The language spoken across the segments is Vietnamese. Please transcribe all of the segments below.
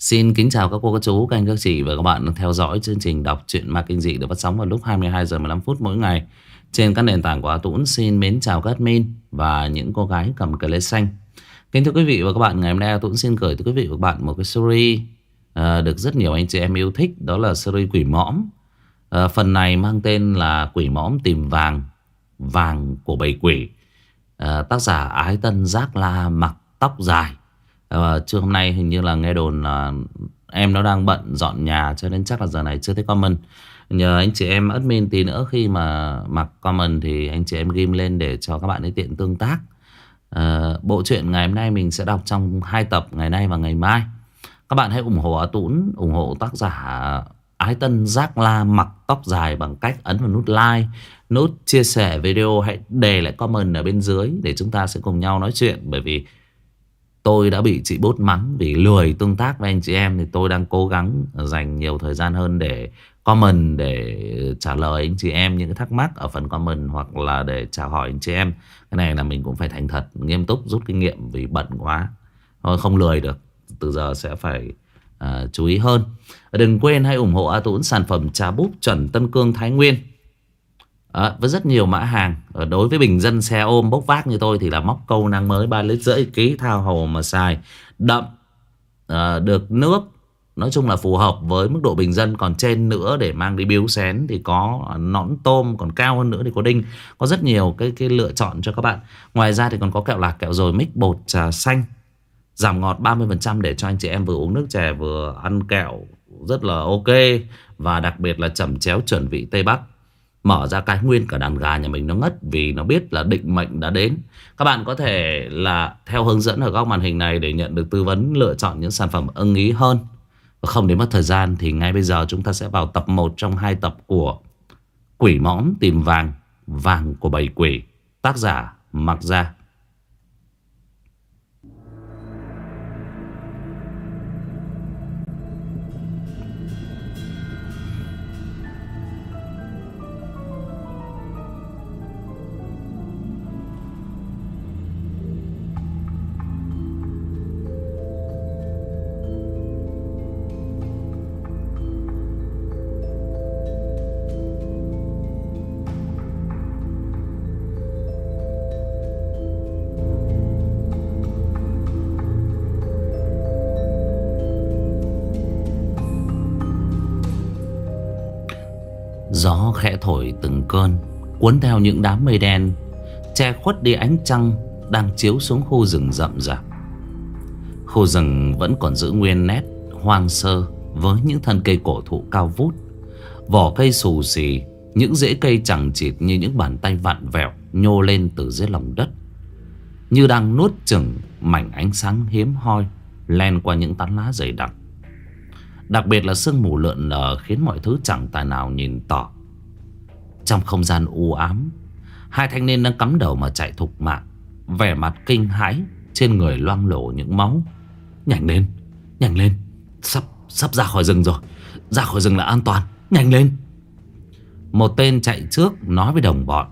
Xin kính chào các cô, các chú, các anh, các chị và các bạn đang theo dõi chương trình đọc truyện ma kinh dị được phát sóng vào lúc 22 giờ 15 phút mỗi ngày trên các nền tảng của tuấn. Xin mến chào các admin và những cô gái cầm cờ lê xanh. Kính thưa quý vị và các bạn, ngày hôm nay tuấn xin gửi tới quý vị và các bạn một cái series uh, được rất nhiều anh chị em yêu thích, đó là series Quỷ Mõm. Uh, phần này mang tên là Quỷ Mõm tìm vàng, vàng của bầy quỷ. Uh, tác giả Ái Tân Giác La mặc tóc dài. Uh, trưa hôm nay hình như là nghe đồn là em nó đang bận dọn nhà cho nên chắc là giờ này chưa thấy comment. Nhờ anh chị em admin tí nữa khi mà mặc comment thì anh chị em ghim lên để cho các bạn ấy tiện tương tác. Uh, bộ truyện ngày hôm nay mình sẽ đọc trong hai tập ngày nay và ngày mai. Các bạn hãy ủng hộ Á Tún, ủng hộ tác giả Ái Tân Giác La mặc tóc dài bằng cách ấn vào nút like, nút chia sẻ video, hãy để lại comment ở bên dưới để chúng ta sẽ cùng nhau nói chuyện. Bởi vì tôi đã bị chị bốt mắng vì lười tương tác với anh chị em thì tôi đang cố gắng dành nhiều thời gian hơn để comment để trả lời anh chị em những cái thắc mắc ở phần comment hoặc là để chào hỏi anh chị em. Cái này là mình cũng phải thành thật, nghiêm túc, rút kinh nghiệm vì bận quá. Thôi không lười được, từ giờ sẽ phải uh, chú ý hơn. Đừng quên hãy ủng hộ A Tũng sản phẩm trà búp chuẩn Tân Cương Thái Nguyên. À, với rất nhiều mã hàng. Ờ, đối với bình dân xe ôm bốc vác như tôi Thì là móc câu năng mới 3 lít rưỡi ký thao hồ mà xài. Đậm à, Được nước Nói chung là phù hợp với mức độ bình dân. Còn trên nữa để mang đi biếu xén Thì có nõn tôm Còn cao hơn nữa thì có đinh. Có rất nhiều cái, cái lựa chọn cho các bạn. Ngoài ra thì còn có kẹo lạc kẹo rồi mix bột trà xanh. Giảm ngọt 30% để cho anh chị em vừa uống nước chè vừa ăn kẹo Rất là ok. Và đặc biệt là chẩm chéo chuẩn vị Tây Bắc. Mở ra cái nguyên cả đàn gà nhà mình nó ngất Vì nó biết là định mệnh đã đến. Các bạn có thể là theo hướng dẫn ở góc màn hình này Để nhận được tư vấn lựa chọn những sản phẩm ưng ý hơn. Và không đến mất thời gian Thì ngay bây giờ chúng ta sẽ vào tập 1 trong hai tập của Quỷ mõm tìm vàng Vàng của bầy quỷ. Tác giả Mặc Gia. Khẽ thổi từng cơn, Cuốn theo những đám mây đen, Che khuất đi ánh trăng Đang chiếu xuống khu rừng rậm rạp Khu rừng vẫn còn giữ nguyên nét Hoang sơ Với những thân cây cổ thụ cao vút, Vỏ cây xù xì, Những rễ cây chẳng chịt như những bàn tay vặn vẹo Nhô lên từ dưới lòng đất, Như đang nuốt chừng Mảnh ánh sáng hiếm hoi Len qua những tán lá dày đặc Đặc biệt là sương mù lượn lờ khiến mọi thứ chẳng tài nào nhìn tỏ. Trong không gian u ám, hai thanh niên đang cắm đầu mà chạy thục mạng, vẻ mặt kinh hãi, trên người loang lổ những máu. Nhanh lên, nhanh lên, sắp sắp ra khỏi rừng rồi, ra khỏi rừng là an toàn, nhanh lên. Một tên chạy trước nói với đồng bọn,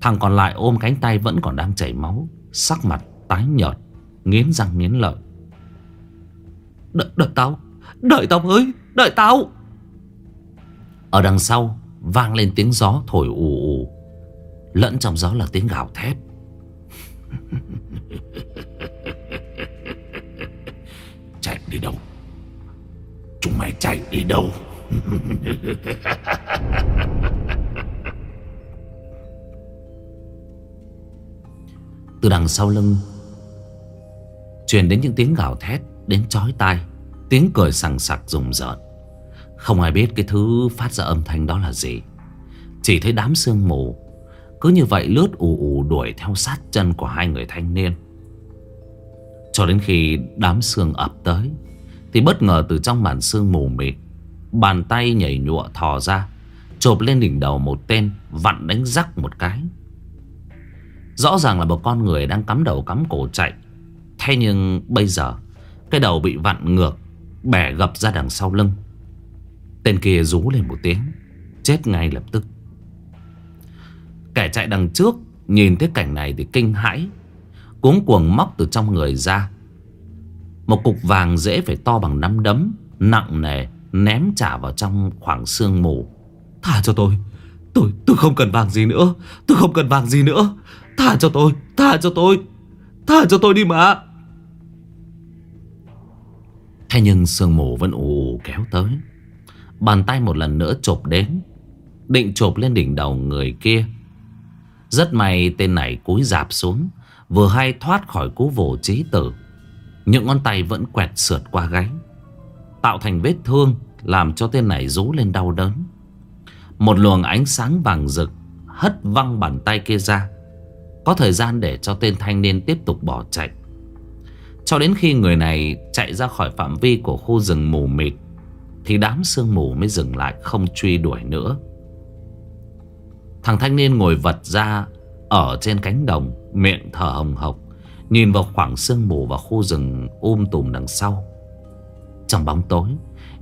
thằng còn lại ôm cánh tay vẫn còn đang chảy máu, sắc mặt tái nhợt, nghiến răng nghiến lợi. Đợi, đợi tao. Đợi tao ơi Đợi tao. Ở đằng sau Vang lên tiếng gió thổi ù ù. Lẫn trong gió là tiếng gào thét. Chạy đi đâu? Chúng mày chạy đi đâu? Từ đằng sau lưng Truyền đến những tiếng gào thét Đến chói tai Tiếng cười sằng sặc rùng rợn không ai biết cái thứ phát ra âm thanh đó là gì. Chỉ thấy đám sương mù. Cứ như vậy lướt ù ù đuổi theo sát chân của hai người thanh niên. Cho đến khi đám sương ập tới, Thì bất ngờ từ trong màn sương mù mịt, Bàn tay nhảy nhụa thò ra, Chộp lên đỉnh đầu một tên Vặn đánh rắc một cái. Rõ ràng là một con người đang cắm đầu cắm cổ chạy. Thế nhưng bây giờ, Cái đầu bị vặn ngược, Bẻ gập ra đằng sau lưng. Tên kia rú lên một tiếng Chết ngay lập tức. Kẻ chạy đằng trước Nhìn thấy cảnh này thì kinh hãi Cuống cuồng móc từ trong người ra. Một cục vàng dễ phải to bằng nắm đấm Nặng nề Ném trả vào trong khoảng sương mù. Thả cho tôi. Tôi tôi không cần vàng gì nữa. Tôi không cần vàng gì nữa. Thả cho tôi Thả cho tôi. Thả cho tôi đi mà. Thế nhưng sương mù vẫn ù kéo tới Bàn tay một lần nữa chộp đến, Định chộp lên đỉnh đầu người kia. Rất may tên này cúi dạp xuống, Vừa hay thoát khỏi cú vồ trí tử. Những ngón tay vẫn quẹt sượt qua gáy, Tạo thành vết thương, Làm cho tên này rú lên đau đớn. Một luồng ánh sáng vàng rực Hất văng bàn tay kia ra. Có thời gian để cho tên thanh niên tiếp tục bỏ chạy. Cho đến khi người này chạy ra khỏi phạm vi của khu rừng mù mịt thì đám sương mù mới dừng lại, không truy đuổi nữa. Thằng thanh niên ngồi vật ra Ở trên cánh đồng, Miệng thở hồng hộc, Nhìn vào khoảng sương mù và khu rừng um tùm đằng sau. Trong bóng tối,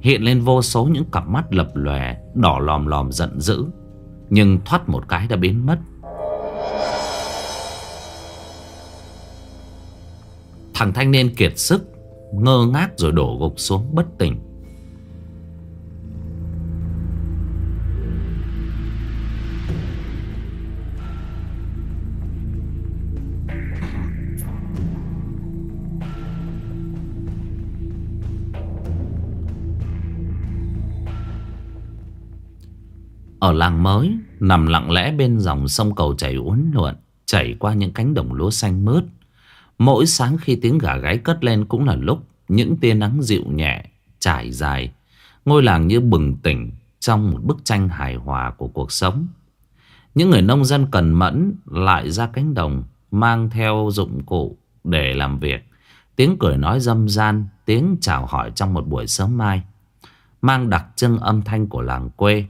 Hiện lên vô số những cặp mắt lập lòe, Đỏ lòm lòm giận dữ, Nhưng thoát một cái đã biến mất. Thằng thanh niên kiệt sức, Ngơ ngác rồi đổ gục xuống bất tỉnh. Ở làng mới, Nằm lặng lẽ bên dòng sông cầu chảy uốn lượn, Chảy qua những cánh đồng lúa xanh mướt. Mỗi sáng khi tiếng gà gáy cất lên Cũng là lúc những tia nắng dịu nhẹ, Trải dài. Ngôi làng như bừng tỉnh Trong một bức tranh hài hòa của cuộc sống. Những người nông dân cần mẫn Lại ra cánh đồng, Mang theo dụng cụ để làm việc. Tiếng cười nói dâm gian Tiếng chào hỏi trong một buổi sớm mai. Mang đặc trưng âm thanh của làng quê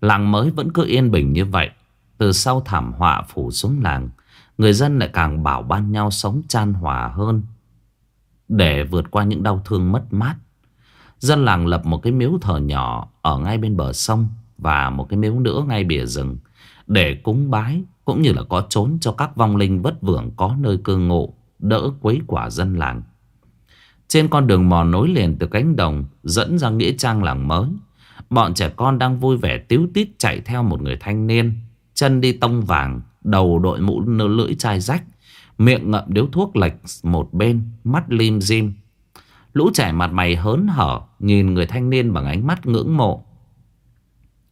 Làng mới vẫn cứ yên bình như vậy. Từ sau thảm họa phủ xuống làng, Người dân lại càng bảo ban nhau sống chan hòa hơn. Để vượt qua những đau thương mất mát, Dân làng lập một cái miếu thờ nhỏ Ở ngay bên bờ sông Và một cái miếu nữa ngay bìa rừng Để cúng bái Cũng như là có trốn cho các vong linh vất vưởng Có nơi cư ngụ, Đỡ quấy quả dân làng. Trên con đường mòn nối liền từ cánh đồng Dẫn ra nghĩa trang làng mới. Bọn trẻ con đang vui vẻ tiếu tít chạy theo một người thanh niên. Chân đi tông vàng, Đầu đội mũ lưỡi chai rách, Miệng ngậm điếu thuốc lệch một bên, Mắt lim dim. Lũ trẻ mặt mày hớn hở, Nhìn người thanh niên bằng ánh mắt ngưỡng mộ.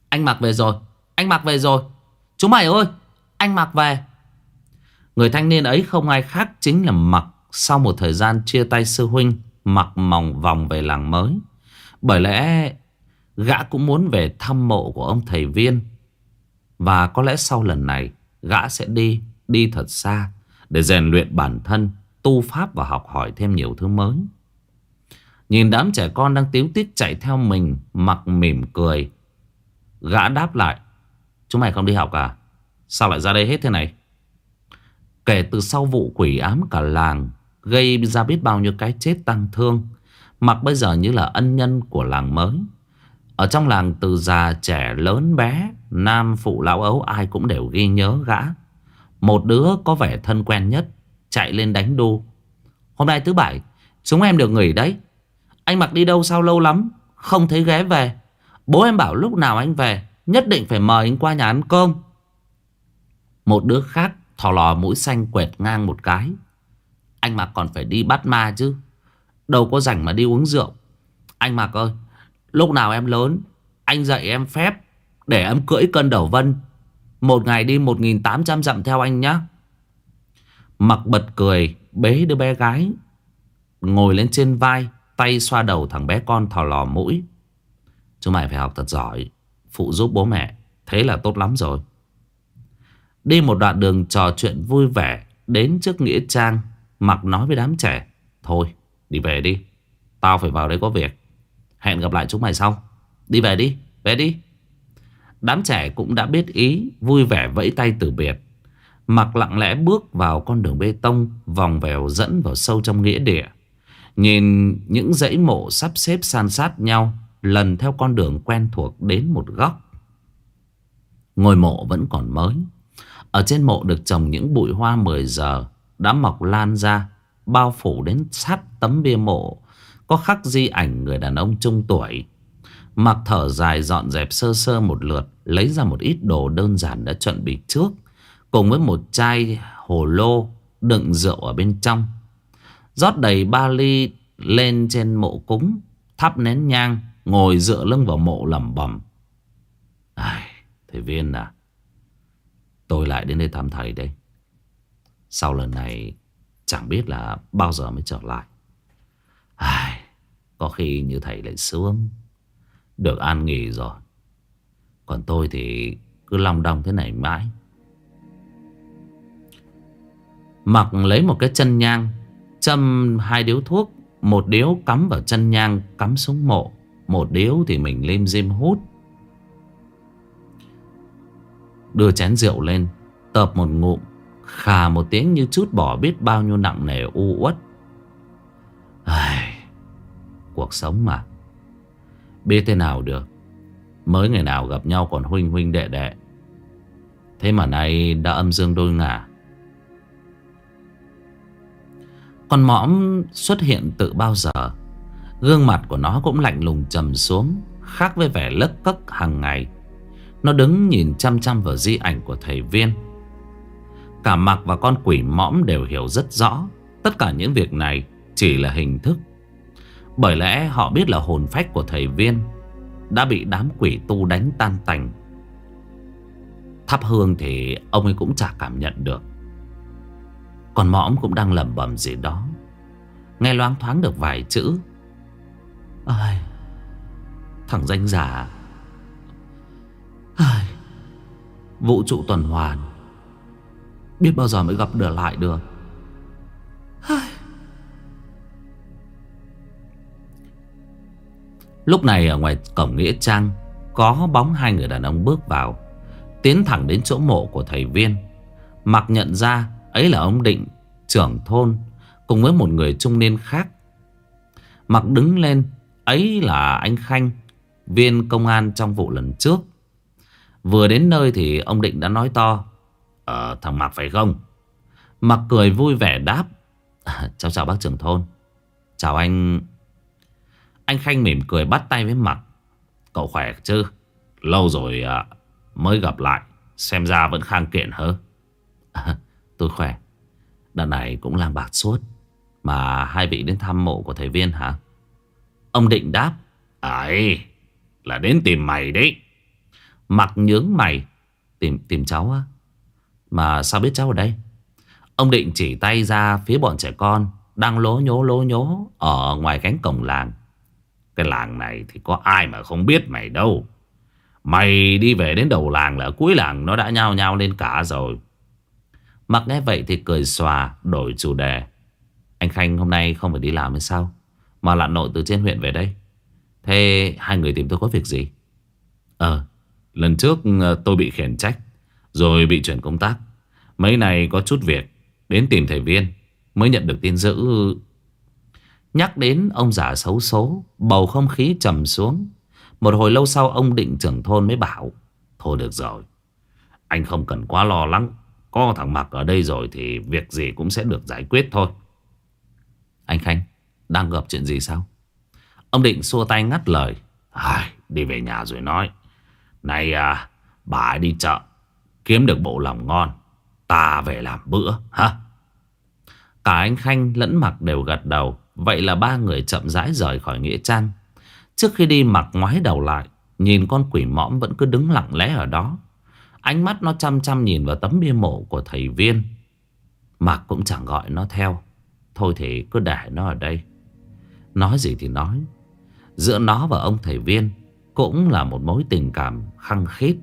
Anh mặc về rồi, Anh mặc về rồi. Chúng mày ơi, Anh mặc về. Người thanh niên ấy không ai khác chính là mặc Sau một thời gian chia tay sư huynh Mặc mỏng vòng về làng mới. Bởi lẽ Gã cũng muốn về thăm mộ của ông thầy viên. Và có lẽ sau lần này, Gã sẽ đi Đi thật xa, Để rèn luyện bản thân, Tu pháp và học hỏi thêm nhiều thứ mới. Nhìn đám trẻ con đang tiếu tiết chạy theo mình, Mặc mỉm cười, Gã đáp lại, Chúng mày không đi học à? Sao lại ra đây hết thế này? Kể từ sau vụ quỷ ám cả làng, Gây ra biết bao nhiêu cái chết tăng thương, Mặc bây giờ như là ân nhân của làng mới ở trong làng từ già trẻ lớn bé, Nam phụ lão ấu ai cũng đều ghi nhớ gã. Một đứa có vẻ thân quen nhất, Chạy lên đánh đu. Hôm nay thứ bảy, Chúng em được nghỉ đấy. Anh mặc đi đâu sao lâu lắm, Không thấy ghé về. Bố em bảo lúc nào anh về, Nhất định phải mời anh qua nhà ăn cơm. Một đứa khác thò lò mũi xanh quẹt ngang một cái. Anh mặc còn phải đi bắt ma chứ. Đâu có rảnh mà đi uống rượu. Anh mặc ơi Lúc nào em lớn, Anh dạy em phép Để em cưỡi cân đầu vân. Một ngày đi 1.800 dặm theo anh nhé Mặc bật cười, Bế đứa bé gái, Ngồi lên trên vai, Tay xoa đầu thằng bé con thò lò mũi. Chúng mày phải học thật giỏi, Phụ giúp bố mẹ, Thế là tốt lắm rồi. Đi một đoạn đường trò chuyện vui vẻ, Đến trước Nghĩa Trang, Mặc nói với đám trẻ, Thôi, đi về đi, Tao phải vào đây có việc. Hẹn gặp lại chúng mày sau. Đi về đi, về đi. Đám trẻ cũng đã biết ý Vui vẻ vẫy tay từ biệt. Mặc lặng lẽ bước vào con đường bê tông Vòng vèo dẫn vào sâu trong nghĩa địa. Nhìn những dãy mộ sắp xếp san sát nhau Lần theo con đường quen thuộc đến một góc. Ngôi mộ vẫn còn mới. Ở trên mộ được trồng những bụi hoa 10 giờ Đã mọc lan ra bao phủ đến sát tấm bia mộ có khắc di ảnh người đàn ông trung tuổi. Mặc thở dài dọn dẹp sơ sơ một lượt, lấy ra một ít đồ đơn giản đã chuẩn bị trước, cùng với một chai hồ lô đựng rượu ở bên trong. rót đầy ba ly lên trên mộ cúng, thắp nén nhang, ngồi dựa lưng vào mộ lẩm bẩm. Ai, thầy Viên à, tôi lại đến đây thăm thầy đây. Sau lần này chẳng biết là bao giờ mới trở lại. Ai, có khi như thầy lại sướng, được an nghỉ rồi. Còn tôi thì cứ long đong thế này mãi. Mặc lấy một cái chân nhang, châm hai điếu thuốc, một điếu cắm vào chân nhang, cắm xuống mộ. Một điếu thì mình lim dim hút Đưa chén rượu lên Tập một ngụm Khà một tiếng như chút bỏ biết bao nhiêu nặng nề u uất Ai, Cuộc sống mà. Biết thế nào được Mới ngày nào gặp nhau còn huynh huynh đệ đệ. Thế mà nay đã âm dương đôi ngả. Con mõm xuất hiện từ bao giờ Gương mặt của nó cũng lạnh lùng trầm xuống Khác với vẻ lấc cất hàng ngày. Nó đứng nhìn chăm chăm vào di ảnh của thầy viên. Cả mặc và con quỷ mõm đều hiểu rất rõ Tất cả những việc này chỉ là hình thức. Bởi lẽ họ biết là hồn phách của thầy viên Đã bị đám quỷ tu đánh tan tành. Thắp hương thì ông ấy cũng chả cảm nhận được. Còn mõm cũng đang lẩm bẩm gì đó. Nghe loáng thoáng được vài chữ. Ai, thằng danh giả Ai, Vũ trụ tuần hoàn. Biết bao giờ mới gặp được lại được? Lúc này ở ngoài cổng Nghĩa Trang Có bóng hai người đàn ông bước vào Tiến thẳng đến chỗ mộ của thầy Viên. Mặc nhận ra Ấy là ông Định Trưởng thôn Cùng với một người trung niên khác. Mặc đứng lên Ấy là anh Khanh Viên công an trong vụ lần trước. Vừa đến nơi thì ông Định đã nói to Ờ thằng Mạc phải không? Mặc cười vui vẻ đáp à, Chào chào bác trưởng thôn. Chào anh anh Khanh mỉm cười bắt tay với Mặc Cậu khỏe chứ? Lâu rồi à, mới gặp lại. Xem ra vẫn khang kiện hơ. à, Tôi khỏe. Đợt này cũng làm bạc suốt. Mà hai vị đến thăm mộ của thầy Viên hả? Ông định đáp. Ấy là đến tìm mày đấy. Mặc nhướng mày. Tìm tìm cháu á. Mà sao biết cháu ở đây? Ông định chỉ tay ra phía bọn trẻ con Đang lố nhố lố nhố Ở ngoài cánh cổng làng. Cái làng này thì có ai mà không biết mày đâu. Mày đi về đến đầu làng là cuối làng Nó đã nhao nhao lên cả rồi. Mặc nghe vậy thì cười xòa, Đổi chủ đề. Anh Khanh hôm nay không phải đi làm hay sao? Mà lặn nội từ trên huyện về đây. Thế hai người tìm tôi có việc gì? Ờ Lần trước ờ, tôi bị khiển trách, Rồi bị chuyển công tác. Mấy này có chút việc, Đến tìm thầy viên, Mới nhận được tin dữ Nhắc đến ông già xấu số Bầu không khí trầm xuống. Một hồi lâu sau ông định trưởng thôn mới bảo Thôi được rồi Anh không cần quá lo lắng. Có thằng Mặc ở đây rồi thì việc gì cũng sẽ được giải quyết thôi. Anh Khanh đang gặp chuyện gì sao? Ông định xua tay ngắt lời Ai, Đi về nhà rồi nói. Này à Bà ấy đi chợ Kiếm được bộ lòng ngon Ta về làm bữa hả Cả anh Khanh lẫn Mặc đều gật đầu. Vậy là ba người chậm rãi rời khỏi Nghĩa Trang. Trước khi đi Mặc ngoái đầu lại, Nhìn con quỷ mõm vẫn cứ đứng lặng lẽ ở đó. Ánh mắt nó chăm chăm nhìn vào tấm bia mộ của thầy Viên. Mạc cũng chẳng gọi nó theo. Thôi thì cứ để nó ở đây. Nói gì thì nói. Giữa nó và ông thầy viên Cũng là một mối tình cảm khăng khít.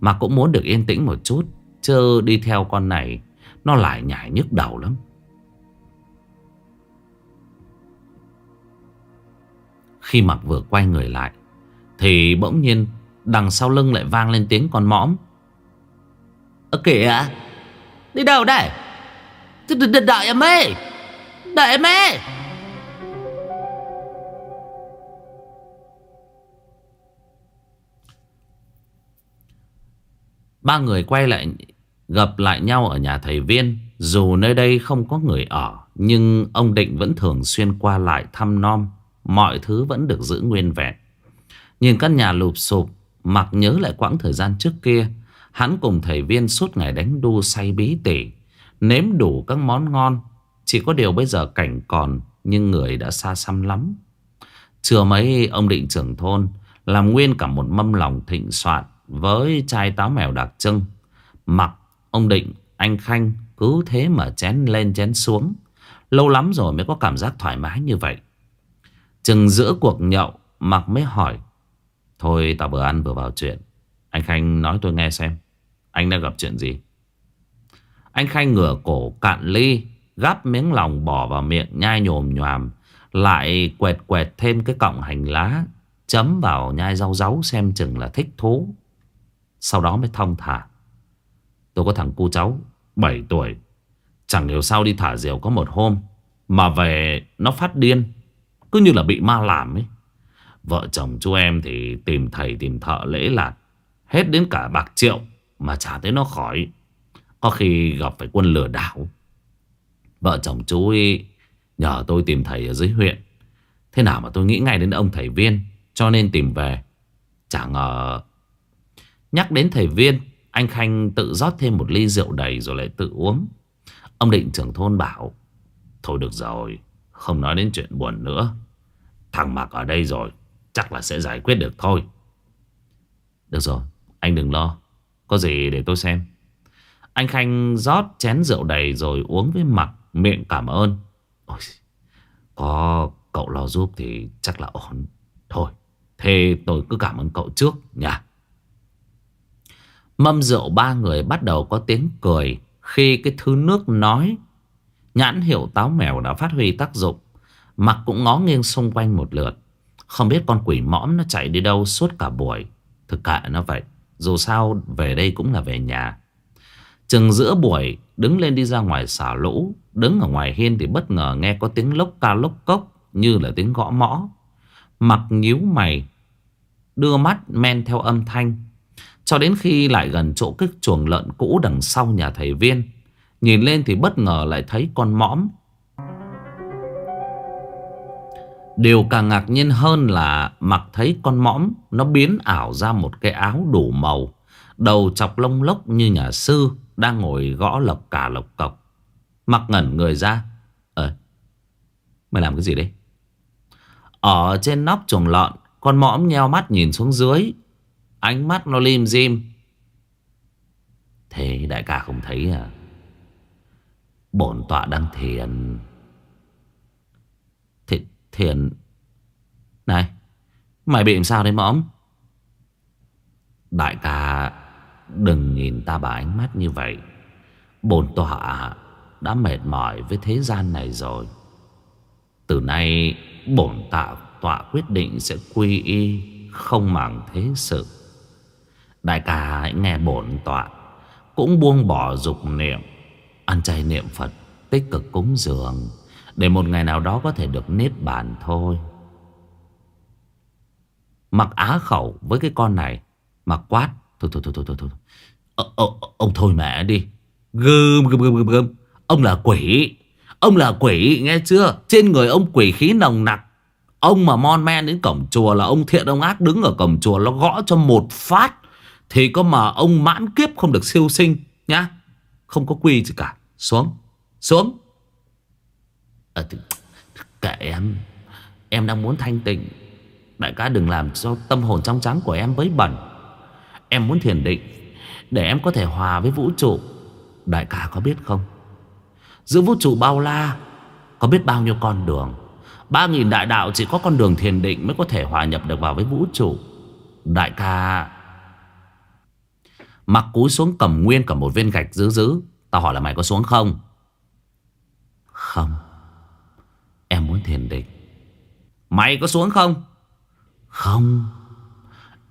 Mà cũng muốn được yên tĩnh một chút, Chứ đi theo con này, Nó lại nhảy nhức đầu lắm. Khi mặc vừa quay người lại, Thì bỗng nhiên Đằng sau lưng lại vang lên tiếng con mõm. Ơ kìa, Đi đâu đây? Đợi em ơi Đợi em ơi Ba người quay lại, gặp lại nhau ở nhà thầy Viên. Dù nơi đây không có người ở, Nhưng ông Định vẫn thường xuyên qua lại thăm nom Mọi thứ vẫn được giữ nguyên vẹn. Nhìn căn nhà lụp sụp, Mặc nhớ lại quãng thời gian trước kia, Hắn cùng thầy viên suốt ngày đánh đu say bí tỉ, Nếm đủ các món ngon. Chỉ có điều bây giờ cảnh còn, Nhưng người đã xa xăm lắm. Chưa mấy, ông định trưởng thôn, Làm nguyên cả một mâm lòng thịnh soạn Với chai táo mèo đặc trưng. Mặc, ông định, Anh Khanh cứ thế mà chén lên chén xuống. Lâu lắm rồi mới có cảm giác thoải mái như vậy. Chừng giữa cuộc nhậu Mặc mới hỏi, Thôi tao vừa ăn vừa vào chuyện. Anh Khanh nói tôi nghe xem. Anh đã gặp chuyện gì? Anh Khanh ngửa cổ cạn ly, Gắp miếng lòng bỏ vào miệng, nhai nhồm nhòm, Lại quẹt quẹt thêm cái cọng hành lá, Chấm vào nhai rau ráu xem chừng là thích thú. Sau đó mới thong thả, Tôi có thằng cu cháu 7 tuổi. Chẳng hiểu sao đi thả diều có một hôm Mà về nó phát điên. Cứ như là bị ma làm ấy. Vợ chồng chú em thì tìm thầy, tìm thợ lễ lạt. Hết đến cả bạc triệu Mà chả thấy nó khỏi. Có khi gặp phải quân lừa đảo. Vợ chồng chú ấy Nhờ tôi tìm thầy ở dưới huyện. Thế nào mà tôi nghĩ ngay đến ông thầy viên, Cho nên tìm về. Chả ngờ Nhắc đến thầy viên, Anh Khanh tự rót thêm một ly rượu đầy rồi lại tự uống. Ông định trưởng thôn bảo, Thôi được rồi, Không nói đến chuyện buồn nữa. Thằng Mạc ở đây rồi Chắc là sẽ giải quyết được thôi. Được rồi Anh đừng lo. Có gì để tôi xem. Anh Khanh rót chén rượu đầy rồi uống với Mạc Miệng cảm ơn. Ôi, Có cậu lo giúp thì chắc là ổn. Thôi Thế tôi cứ cảm ơn cậu trước nha. Mâm rượu ba người bắt đầu có tiếng cười Khi cái thứ nước nói Nhãn hiệu táo mèo đã phát huy tác dụng. Mặc cũng ngó nghiêng xung quanh một lượt. Không biết con quỷ mõm nó chạy đi đâu suốt cả buổi. Thực kệ nó vậy. Dù sao, về đây cũng là về nhà. Chừng giữa buổi, Đứng lên đi ra ngoài xả lũ. Đứng ở ngoài hiên thì bất ngờ nghe có tiếng lốc ca lốc cốc, Như là tiếng gõ mõ. Mặc nhíu mày, Đưa mắt men theo âm thanh. Cho đến khi lại gần chỗ cái chuồng lợn cũ đằng sau nhà thầy viên, Nhìn lên thì bất ngờ lại thấy con mõm Điều càng ngạc nhiên hơn là mặc thấy con mõm nó biến ảo ra một cái áo đủ màu. Đầu chọc lông lốc như nhà sư đang ngồi gõ lộc cả lộc cọc. Mặc ngẩn người ra. Ờ, mày làm cái gì đấy? Ở trên nóc chuồng lợn, con mõm nheo mắt nhìn xuống dưới. Ánh mắt nó lim dim. Thế đại ca không thấy à? Bổn tọa đang thiền... Thiền. Này, Mày bị làm sao đấy mõm? Đại ca, Đừng nhìn ta bằng ánh mắt như vậy. Bồn tọa Đã mệt mỏi với thế gian này rồi. Từ nay, Bổn tạ tọa quyết định Sẽ quy y Không màng thế sự. Đại ca hãy nghe bổn tọa, Cũng buông bỏ dục niệm, Ăn chay niệm Phật, Tích cực cúng dường để một ngày nào đó có thể được nết bàn thôi. Mặc á khẩu với cái con này Mặc quát Thôi thôi thôi thôi thôi, thôi. Ô, Ông thôi mẹ đi. Gơm gơm gơm gơm. Ông là quỷ. Ông là quỷ nghe chưa? Trên người ông quỷ khí nồng nặc. Ông mà mon men đến cổng chùa là ông thiện ông ác đứng ở cổng chùa Nó gõ cho một phát. Thì có mà ông mãn kiếp không được siêu sinh Nhá. Không có quy gì cả. Xuống. Xuống à, thì, Kệ em. Em đang muốn thanh tịnh. Đại ca đừng làm cho tâm hồn trong trắng của em với bẩn. Em muốn thiền định Để em có thể hòa với vũ trụ. Đại ca có biết không? Giữa vũ trụ bao la Có biết bao nhiêu con đường? Ba nghìn đại đạo chỉ có con đường thiền định Mới có thể hòa nhập được vào với vũ trụ. Đại ca Mặc cúi xuống cầm nguyên cả một viên gạch dữ dữ. Tao hỏi là mày có xuống không? Không. Em muốn thiền định. Mày có xuống không? Không.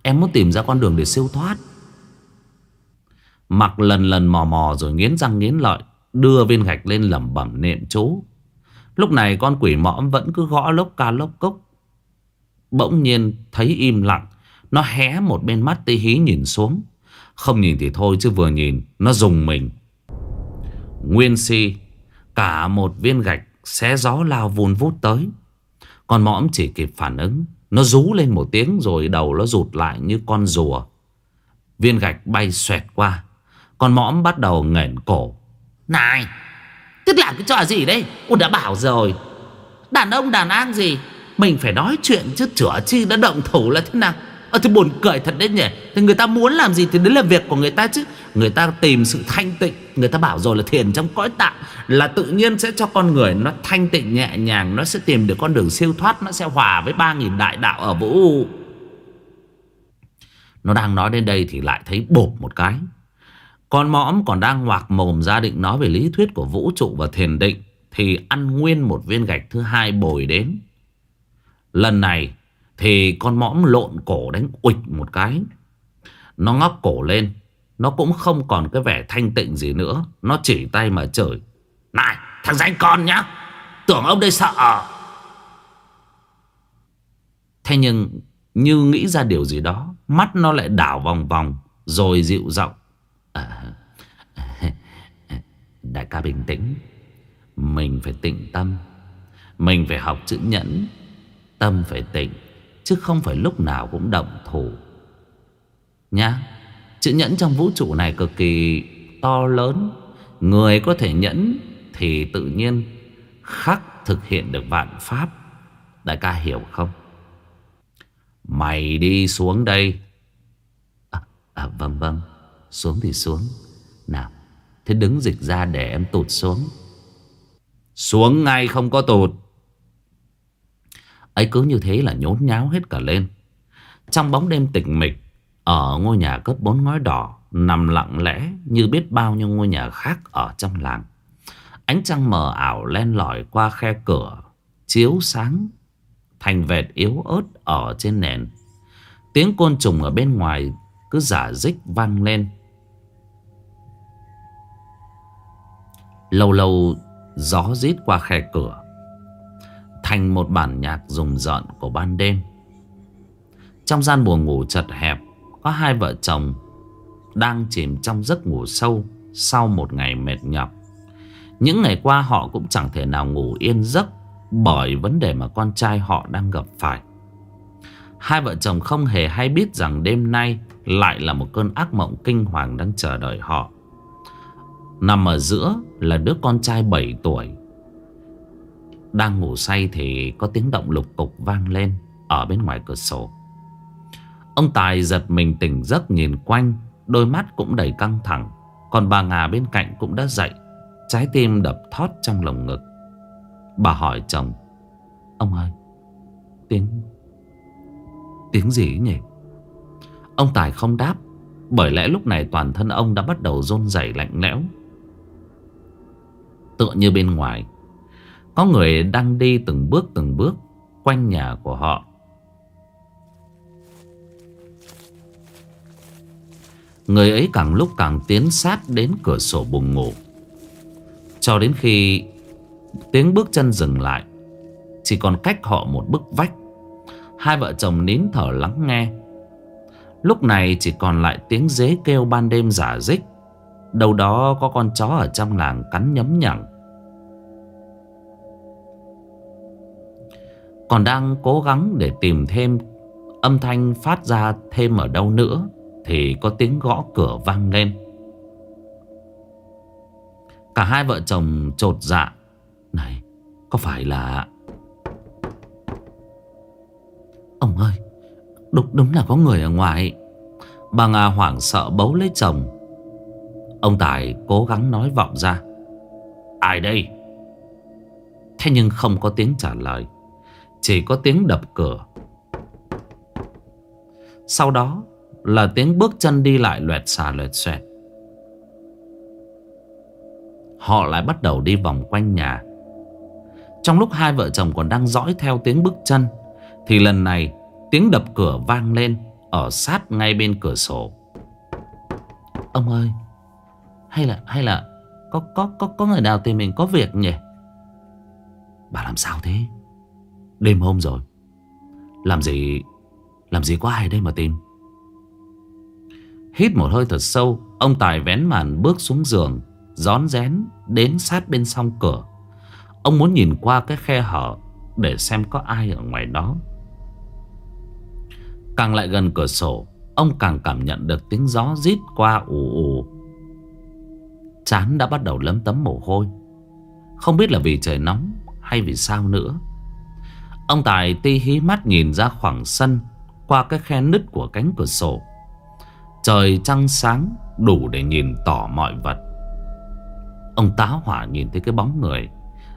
Em muốn tìm ra con đường để siêu thoát. Mặc lần lần mò mò rồi nghiến răng nghiến lợi, Đưa viên gạch lên lẩm bẩm niệm chú Lúc này con quỷ mõm vẫn cứ gõ lốc ca lốc cốc. Bỗng nhiên thấy im lặng, Nó hé một bên mắt tí hí nhìn xuống. Không nhìn thì thôi chứ vừa nhìn, Nó dùng mình. Nguyên si, Cả một viên gạch xé gió lao vun vút tới. Con mõm chỉ kịp phản ứng. Nó rú lên một tiếng rồi đầu nó rụt lại như con rùa. Viên gạch bay xoẹt qua. Con mõm bắt đầu nghển cổ. Này Tức là cái trò gì đây Ủa đã bảo rồi. Đàn ông đàn an gì? Mình phải nói chuyện chứ chữa chi đã động thủ là thế nào Ờ thì buồn cười thật đấy nhỉ. Thì người ta muốn làm gì thì đấy là việc của người ta chứ. Người ta tìm sự thanh tịnh, Người ta bảo rồi là thiền trong cõi tạng Là tự nhiên sẽ cho con người nó thanh tịnh, nhẹ nhàng, Nó sẽ tìm được con đường siêu thoát, Nó sẽ hòa với 3.000 đại đạo ở vũ Nó đang nói đến đây thì lại thấy bột một cái. Con mõm còn đang ngoạc mồm ra định nói về lý thuyết của vũ trụ và thiền định Thì ăn nguyên một viên gạch thứ hai bồi đến. Lần này thì con mõm lộn cổ đánh ụịch một cái. Nó ngóc cổ lên. Nó cũng không còn cái vẻ thanh tịnh gì nữa. Nó chỉ tay mà chửi. Này thằng danh con nhá. Tưởng ông đây sợ à? Thế nhưng như nghĩ ra điều gì đó Mắt nó lại đảo vòng vòng Rồi dịu giọng. À, Đại ca bình tĩnh. Mình phải tĩnh tâm. Mình phải học chữ nhẫn. Tâm phải tịnh. Chứ không phải lúc nào cũng động thủ. Nhá Chữ nhẫn trong vũ trụ này cực kỳ to lớn. Người có thể nhẫn Thì tự nhiên Khắc thực hiện được vạn pháp. Đại ca hiểu không? Mày đi xuống đây. À, à, Vâng vâng. Xuống thì xuống. Nào Thế đứng dịch ra để em tụt xuống. Xuống ngay không có tụt ấy cứ như thế là nhốn nháo hết cả lên. Trong bóng đêm tịch mịch, Ở ngôi nhà cấp bốn ngói đỏ, Nằm lặng lẽ như biết bao nhiêu ngôi nhà khác ở trong làng. Ánh trăng mờ ảo len lỏi qua khe cửa, Chiếu sáng Thành vệt yếu ớt ở trên nền. Tiếng côn trùng ở bên ngoài Cứ giả dích vang lên. Lâu lâu, gió rít qua khe cửa thành một bản nhạc rùng rợn của ban đêm. Trong gian buồng ngủ chật hẹp, có hai vợ chồng đang chìm trong giấc ngủ sâu sau một ngày mệt nhọc. Những ngày qua họ cũng chẳng thể nào ngủ yên giấc bởi vấn đề mà con trai họ đang gặp phải. Hai vợ chồng không hề hay biết rằng đêm nay lại là một cơn ác mộng kinh hoàng đang chờ đợi họ. Nằm ở giữa là đứa con trai 7 tuổi đang ngủ say thì có tiếng động lục cục vang lên Ở bên ngoài cửa sổ. Ông Tài giật mình tỉnh giấc nhìn quanh, Đôi mắt cũng đầy căng thẳng. Còn bà Ngà bên cạnh cũng đã dậy, Trái tim đập thót trong lồng ngực. Bà hỏi chồng, Ông ơi, Tiếng Tiếng gì nhỉ? Ông Tài không đáp, Bởi lẽ lúc này toàn thân ông đã bắt đầu rôn rẩy lạnh lẽo. Tựa như bên ngoài có người đang đi từng bước từng bước Quanh nhà của họ. Người ấy càng lúc càng tiến sát đến cửa sổ buồng ngủ. Cho đến khi tiếng bước chân dừng lại, Chỉ còn cách họ một bức vách. Hai vợ chồng nín thở lắng nghe. Lúc này chỉ còn lại tiếng dế kêu ban đêm giả dích. Đầu đó có con chó ở trong làng cắn nhấm nhẳng Còn đang cố gắng để tìm thêm âm thanh phát ra thêm ở đâu nữa Thì có tiếng gõ cửa vang lên. Cả hai vợ chồng trột dạ. Này có phải là Ông ơi Đúng, đúng là có người ở ngoài. Bà Nga hoảng sợ bấu lấy chồng. Ông Tài cố gắng nói vọng ra. Ai đây? Thế nhưng không có tiếng trả lời chỉ có tiếng đập cửa. Sau đó là tiếng bước chân đi lại loẹt xà loẹt xoẹt. Họ lại bắt đầu đi vòng quanh nhà. Trong lúc hai vợ chồng còn đang dõi theo tiếng bước chân, Thì lần này tiếng đập cửa vang lên Ở sát ngay bên cửa sổ. Ông ơi, Hay là hay là Có có có có người nào tìm mình có việc nhỉ? Bà làm sao thế? Đêm hôm rồi. Làm gì Làm gì có ai đây mà tìm? Hít một hơi thật sâu, Ông Tài vén màn bước xuống giường Gión rén đến sát bên song cửa. Ông muốn nhìn qua cái khe hở Để xem có ai ở ngoài đó. Càng lại gần cửa sổ, Ông càng cảm nhận được tiếng gió rít qua ù ù. Chán đã bắt đầu lấm tấm mồ hôi. Không biết là vì trời nóng hay vì sao nữa Ông Tài ti hí mắt nhìn ra khoảng sân, Qua cái khe nứt của cánh cửa sổ. Trời trăng sáng đủ để nhìn tỏ mọi vật. Ông tá hỏa nhìn thấy cái bóng người,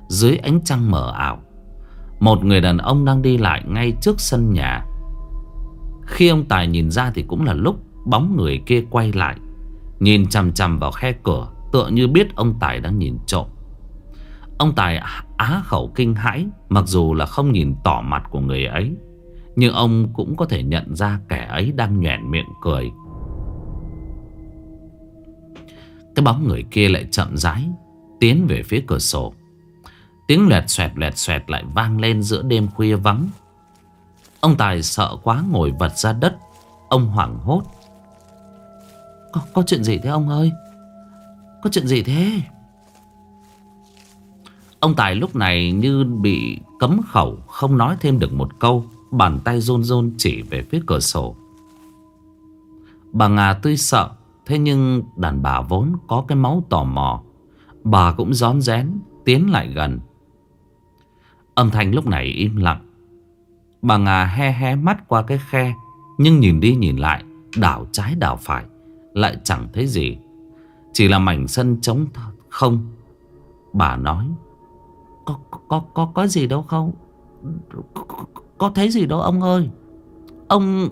Dưới ánh trăng mờ ảo. Một người đàn ông đang đi lại ngay trước sân nhà. Khi ông Tài nhìn ra thì cũng là lúc Bóng người kia quay lại, Nhìn chằm chằm vào khe cửa, Tựa như biết ông Tài đang nhìn trộm. Ông Tài á khẩu kinh hãi Mặc dù là không nhìn tỏ mặt của người ấy Nhưng ông cũng có thể nhận ra kẻ ấy đang nhoẻn miệng cười. Cái bóng người kia lại chậm rãi Tiến về phía cửa sổ. Tiếng lẹt xoẹt lẹt xoẹt lại vang lên giữa đêm khuya vắng. Ông Tài sợ quá ngồi vật ra đất Ông hoảng hốt. Có, có chuyện gì thế ông ơi? Có chuyện gì thế? Ông Tài lúc này như bị cấm khẩu, Không nói thêm được một câu, Bàn tay run run chỉ về phía cửa sổ. Bà nga tuy sợ, Thế nhưng đàn bà vốn có cái máu tò mò. Bà cũng gión rén Tiến lại gần. Âm thanh lúc này im lặng. Bà nga he he mắt qua cái khe, Nhưng nhìn đi nhìn lại, Đảo trái đảo phải, Lại chẳng thấy gì. Chỉ là mảnh sân trống không. Bà nói có, có, có, có gì đâu không? Có, có thấy gì đâu ông ơi. Ông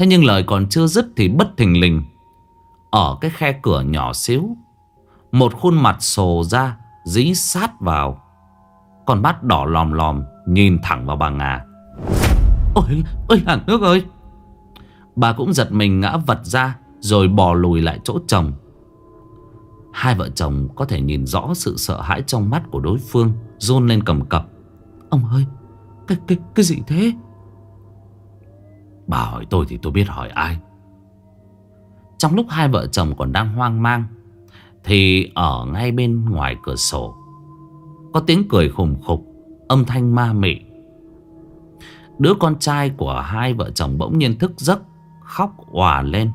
Thế nhưng lời còn chưa dứt thì bất thình lình Ở cái khe cửa nhỏ xíu Một khuôn mặt sồ ra Dí sát vào. Con mắt đỏ lòm lòm Nhìn thẳng vào bà Ngà. Ôi, ôi hàng nước ơi! Bà cũng giật mình ngã vật ra Rồi bò lùi lại chỗ chồng. Hai vợ chồng có thể nhìn rõ sự sợ hãi trong mắt của đối phương Rôn lên cầm cập. Ông ơi Cái, cái, cái gì thế? Bà hỏi tôi thì tôi biết hỏi ai. Trong lúc hai vợ chồng còn đang hoang mang Thì ở ngay bên ngoài cửa sổ Có tiếng cười khùng khục Âm thanh ma mị. Đứa con trai của hai vợ chồng bỗng nhiên thức giấc Khóc òa lên.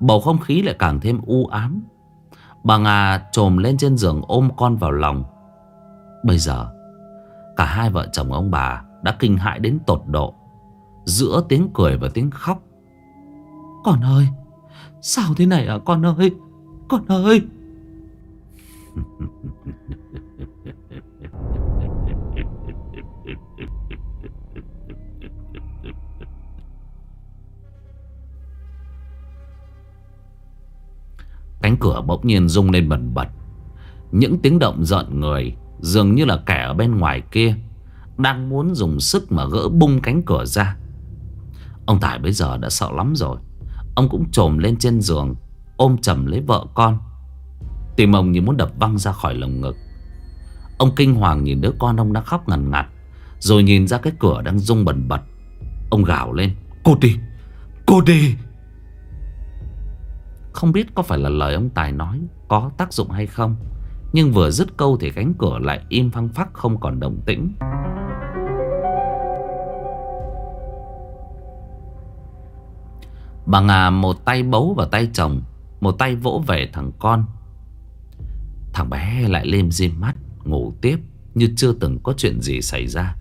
Bầu không khí lại càng thêm u ám. Bà nga trồm lên trên giường ôm con vào lòng. Bây giờ, Cả hai vợ chồng ông bà Đã kinh hãi đến tột độ, Giữa tiếng cười và tiếng khóc. Con ơi, Sao thế này à con ơi? Con ơi! Cánh cửa bỗng nhiên rung lên bần bật. Những tiếng động giận người Dường như là kẻ ở bên ngoài kia Đang muốn dùng sức mà gỡ bung cánh cửa ra. Ông Tài bây giờ đã sợ lắm rồi. Ông cũng trồm lên trên giường, Ôm chầm lấy vợ con. Tim ông như muốn đập văng ra khỏi lồng ngực. Ông kinh hoàng nhìn đứa con ông đang khóc ngần ngặt, Rồi nhìn ra cái cửa đang rung bần bật. Ông gào lên, Cô đi Cô đi không biết có phải là lời ông Tài nói Có tác dụng hay không, Nhưng vừa dứt câu thì cánh cửa lại im phăng phắc Không còn động tĩnh. Bà Ngà một tay bấu vào tay chồng, Một tay vỗ về thằng con. Thằng bé lại lên diêm mắt, Ngủ tiếp Như chưa từng có chuyện gì xảy ra.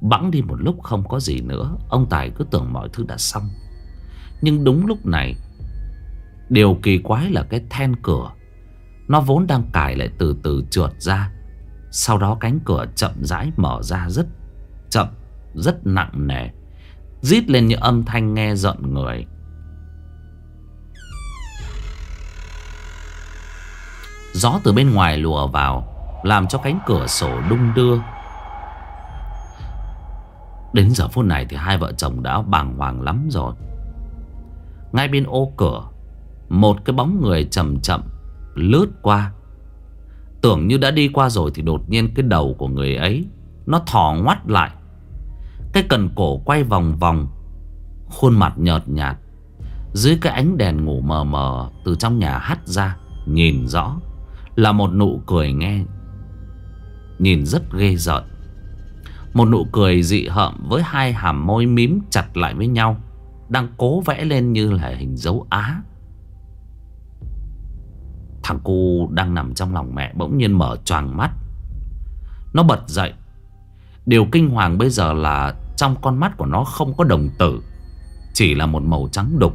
Bẵng đi một lúc không có gì nữa, Ông Tài cứ tưởng mọi thứ đã xong. Nhưng đúng lúc này Điều kỳ quái là cái then cửa. Nó vốn đang cài lại từ từ trượt ra. Sau đó cánh cửa chậm rãi mở ra rất, chậm, Rất nặng nề. Rít lên những âm thanh nghe giận người. Gió từ bên ngoài lùa vào, Làm cho cánh cửa sổ đung đưa. Đến giờ phút này thì hai vợ chồng đã bàng hoàng lắm rồi. Ngay bên ô cửa một cái bóng người chậm chậm Lướt qua. Tưởng như đã đi qua rồi Thì đột nhiên cái đầu của người ấy Nó thò ngoắt lại. Cái cần cổ quay vòng vòng, Khuôn mặt nhợt nhạt, Dưới cái ánh đèn ngủ mờ mờ Từ trong nhà hắt ra, Nhìn rõ, Là một nụ cười nghe, Nhìn rất ghê rợn. Một nụ cười dị hợm Với hai hàm môi mím chặt lại với nhau, Đang cố vẽ lên như là hình dấu á. Thằng cu đang nằm trong lòng mẹ Bỗng nhiên mở choàng mắt. Nó bật dậy. Điều kinh hoàng bây giờ là Trong con mắt của nó không có đồng tử, Chỉ là một màu trắng đục.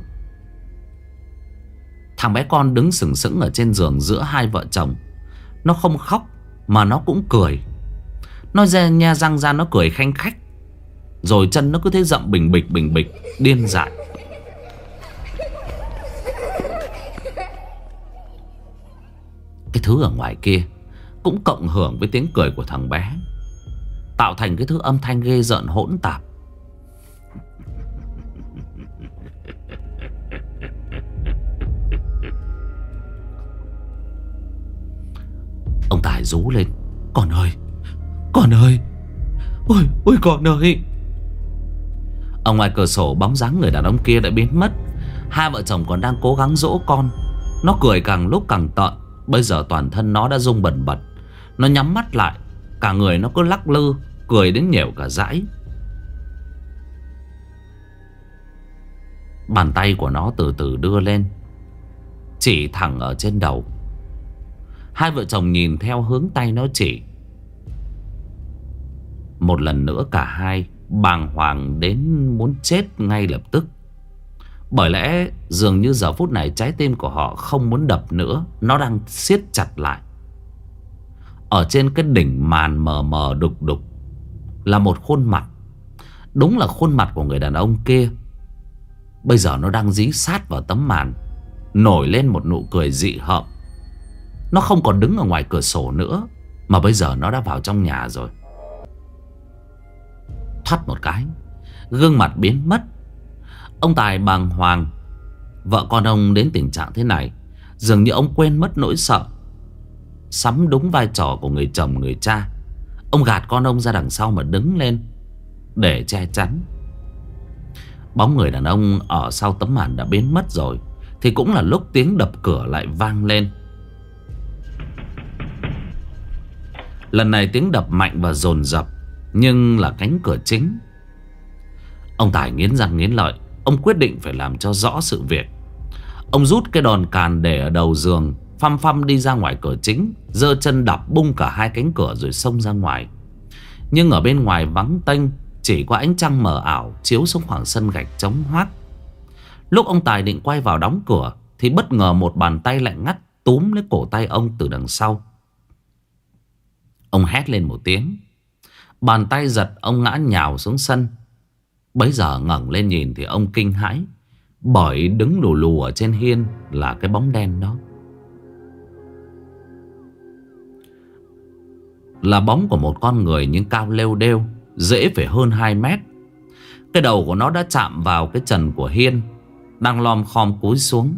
Thằng bé con đứng sừng sững ở trên giường giữa hai vợ chồng. Nó không khóc, Mà nó cũng cười. Nó ra nha răng ra, nó cười khanh khách. Rồi chân nó cứ thế rậm bình bịch bình bịch, Điên dại. Cái thứ ở ngoài kia, Cũng cộng hưởng với tiếng cười của thằng bé, Tạo thành cái thứ âm thanh ghê rợn hỗn tạp. Ông Tài rú lên, Con ơi Con ơi, Ôi ôi con ơi. Ở ngoài cửa sổ, bóng dáng người đàn ông kia đã biến mất. Hai vợ chồng còn đang cố gắng dỗ con. Nó cười càng lúc càng tợn. Bây giờ toàn thân nó đã rung bẩn bật. Nó nhắm mắt lại, Cả người nó cứ lắc lư, Cười đến nhẻo cả dãi Bàn tay của nó từ từ đưa lên, Chỉ thẳng ở trên đầu. Hai vợ chồng nhìn theo hướng tay nó chỉ. Một lần nữa cả hai Bàng hoàng đến muốn chết ngay lập tức. Bởi lẽ dường như giờ phút này trái tim của họ không muốn đập nữa, Nó đang siết chặt lại. Ở trên cái đỉnh màn mờ mờ đục đục Là một khuôn mặt. Đúng là khuôn mặt của người đàn ông kia. Bây giờ nó đang dí sát vào tấm màn, Nổi lên một nụ cười dị hợm. Nó không còn đứng ở ngoài cửa sổ nữa, Mà bây giờ nó đã vào trong nhà rồi. Thoát một cái, Gương mặt biến mất. Ông Tài bàng hoàng. Vợ con ông đến tình trạng thế này, Dường như ông quên mất nỗi sợ. Sắm đúng vai trò của người chồng, người cha, Ông gạt con ông ra đằng sau mà đứng lên Để che chắn. Bóng người đàn ông ở sau tấm màn đã biến mất rồi, Thì cũng là lúc tiếng đập cửa lại vang lên. Lần này tiếng đập mạnh và dồn dập, Nhưng là cánh cửa chính. Ông Tài nghiến răng nghiến lợi Ông quyết định phải làm cho rõ sự việc. Ông rút cái đòn càn để ở đầu giường, Phăm phăm đi ra ngoài cửa chính, giơ chân đạp bung cả hai cánh cửa rồi xông ra ngoài. Nhưng ở bên ngoài vắng tênh Chỉ có ánh trăng mờ ảo Chiếu xuống khoảng sân gạch trống hoác. Lúc ông Tài định quay vào đóng cửa, Thì bất ngờ một bàn tay lạnh ngắt Túm lấy cổ tay ông từ đằng sau. Ông hét lên một tiếng. Bàn tay giật, ông ngã nhào xuống sân. Bấy giờ ngẩng lên nhìn thì ông kinh hãi. Bởi đứng lù lù ở trên hiên là cái bóng đen đó. Là bóng của một con người nhưng cao lêu đêu, Dễ phải hơn 2 mét. Cái đầu của nó đã chạm vào cái trần của hiên, Đang lom khom cúi xuống.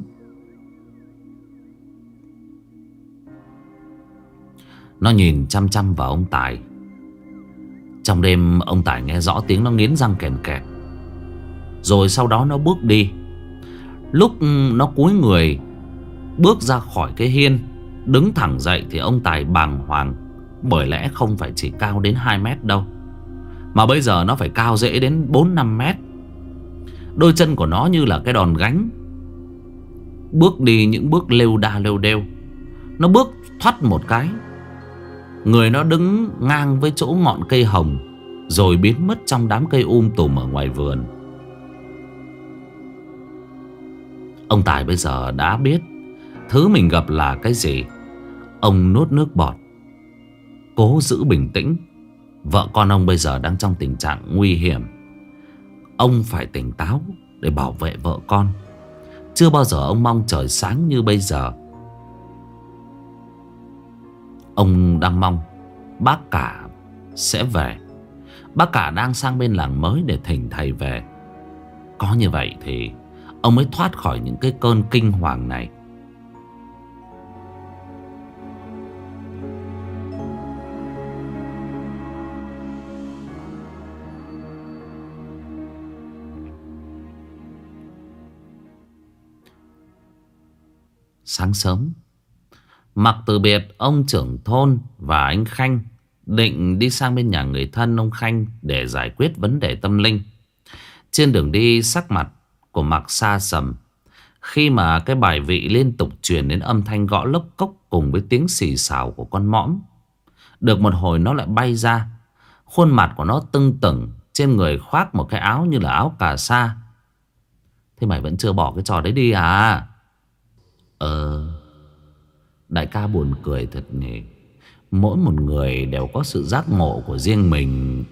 Nó nhìn chăm chăm vào ông Tài. Trong đêm, ông Tài nghe rõ tiếng nó nghiến răng kèn kẹt. Rồi sau đó nó bước đi. Lúc nó cúi người, Bước ra khỏi cái hiên, Đứng thẳng dậy thì ông Tài bàng hoàng, Bởi lẽ không phải chỉ cao đến 2 mét đâu, Mà bây giờ nó phải cao dễ đến 4-5 mét. Đôi chân của nó như là cái đòn gánh. Bước đi những bước lêu đa lêu đêu Nó bước thoát một cái. Người nó đứng ngang với chỗ ngọn cây hồng, Rồi biến mất trong đám cây um tùm ở ngoài vườn. Ông Tài bây giờ đã biết Thứ mình gặp là cái gì. Ông nuốt nước bọt, Cố giữ bình tĩnh. Vợ con ông bây giờ đang trong tình trạng nguy hiểm. Ông phải tỉnh táo Để bảo vệ vợ con. Chưa bao giờ ông mong trời sáng như bây giờ. Ông đang mong bác cả sẽ về. Bác cả đang sang bên làng mới để thỉnh thầy về. Có như vậy thì ông mới thoát khỏi những cái cơn kinh hoàng này. Sáng sớm Mặc từ biệt, ông trưởng thôn và anh Khanh định đi sang bên nhà người thân ông Khanh để giải quyết vấn đề tâm linh. Trên đường đi, sắc mặt của Mặc xa sầm khi mà cái bài vị liên tục truyền đến âm thanh gõ lốc cốc cùng với tiếng xì xào của con mõm. Được một hồi nó lại bay ra. Khuôn mặt của nó tưng tửng, trên người khoác một cái áo như là áo cà sa. Thế mày vẫn chưa bỏ cái trò đấy đi à? Ờ... Đại ca buồn cười thật nhỉ Mỗi một người đều có sự giác ngộ của riêng mình.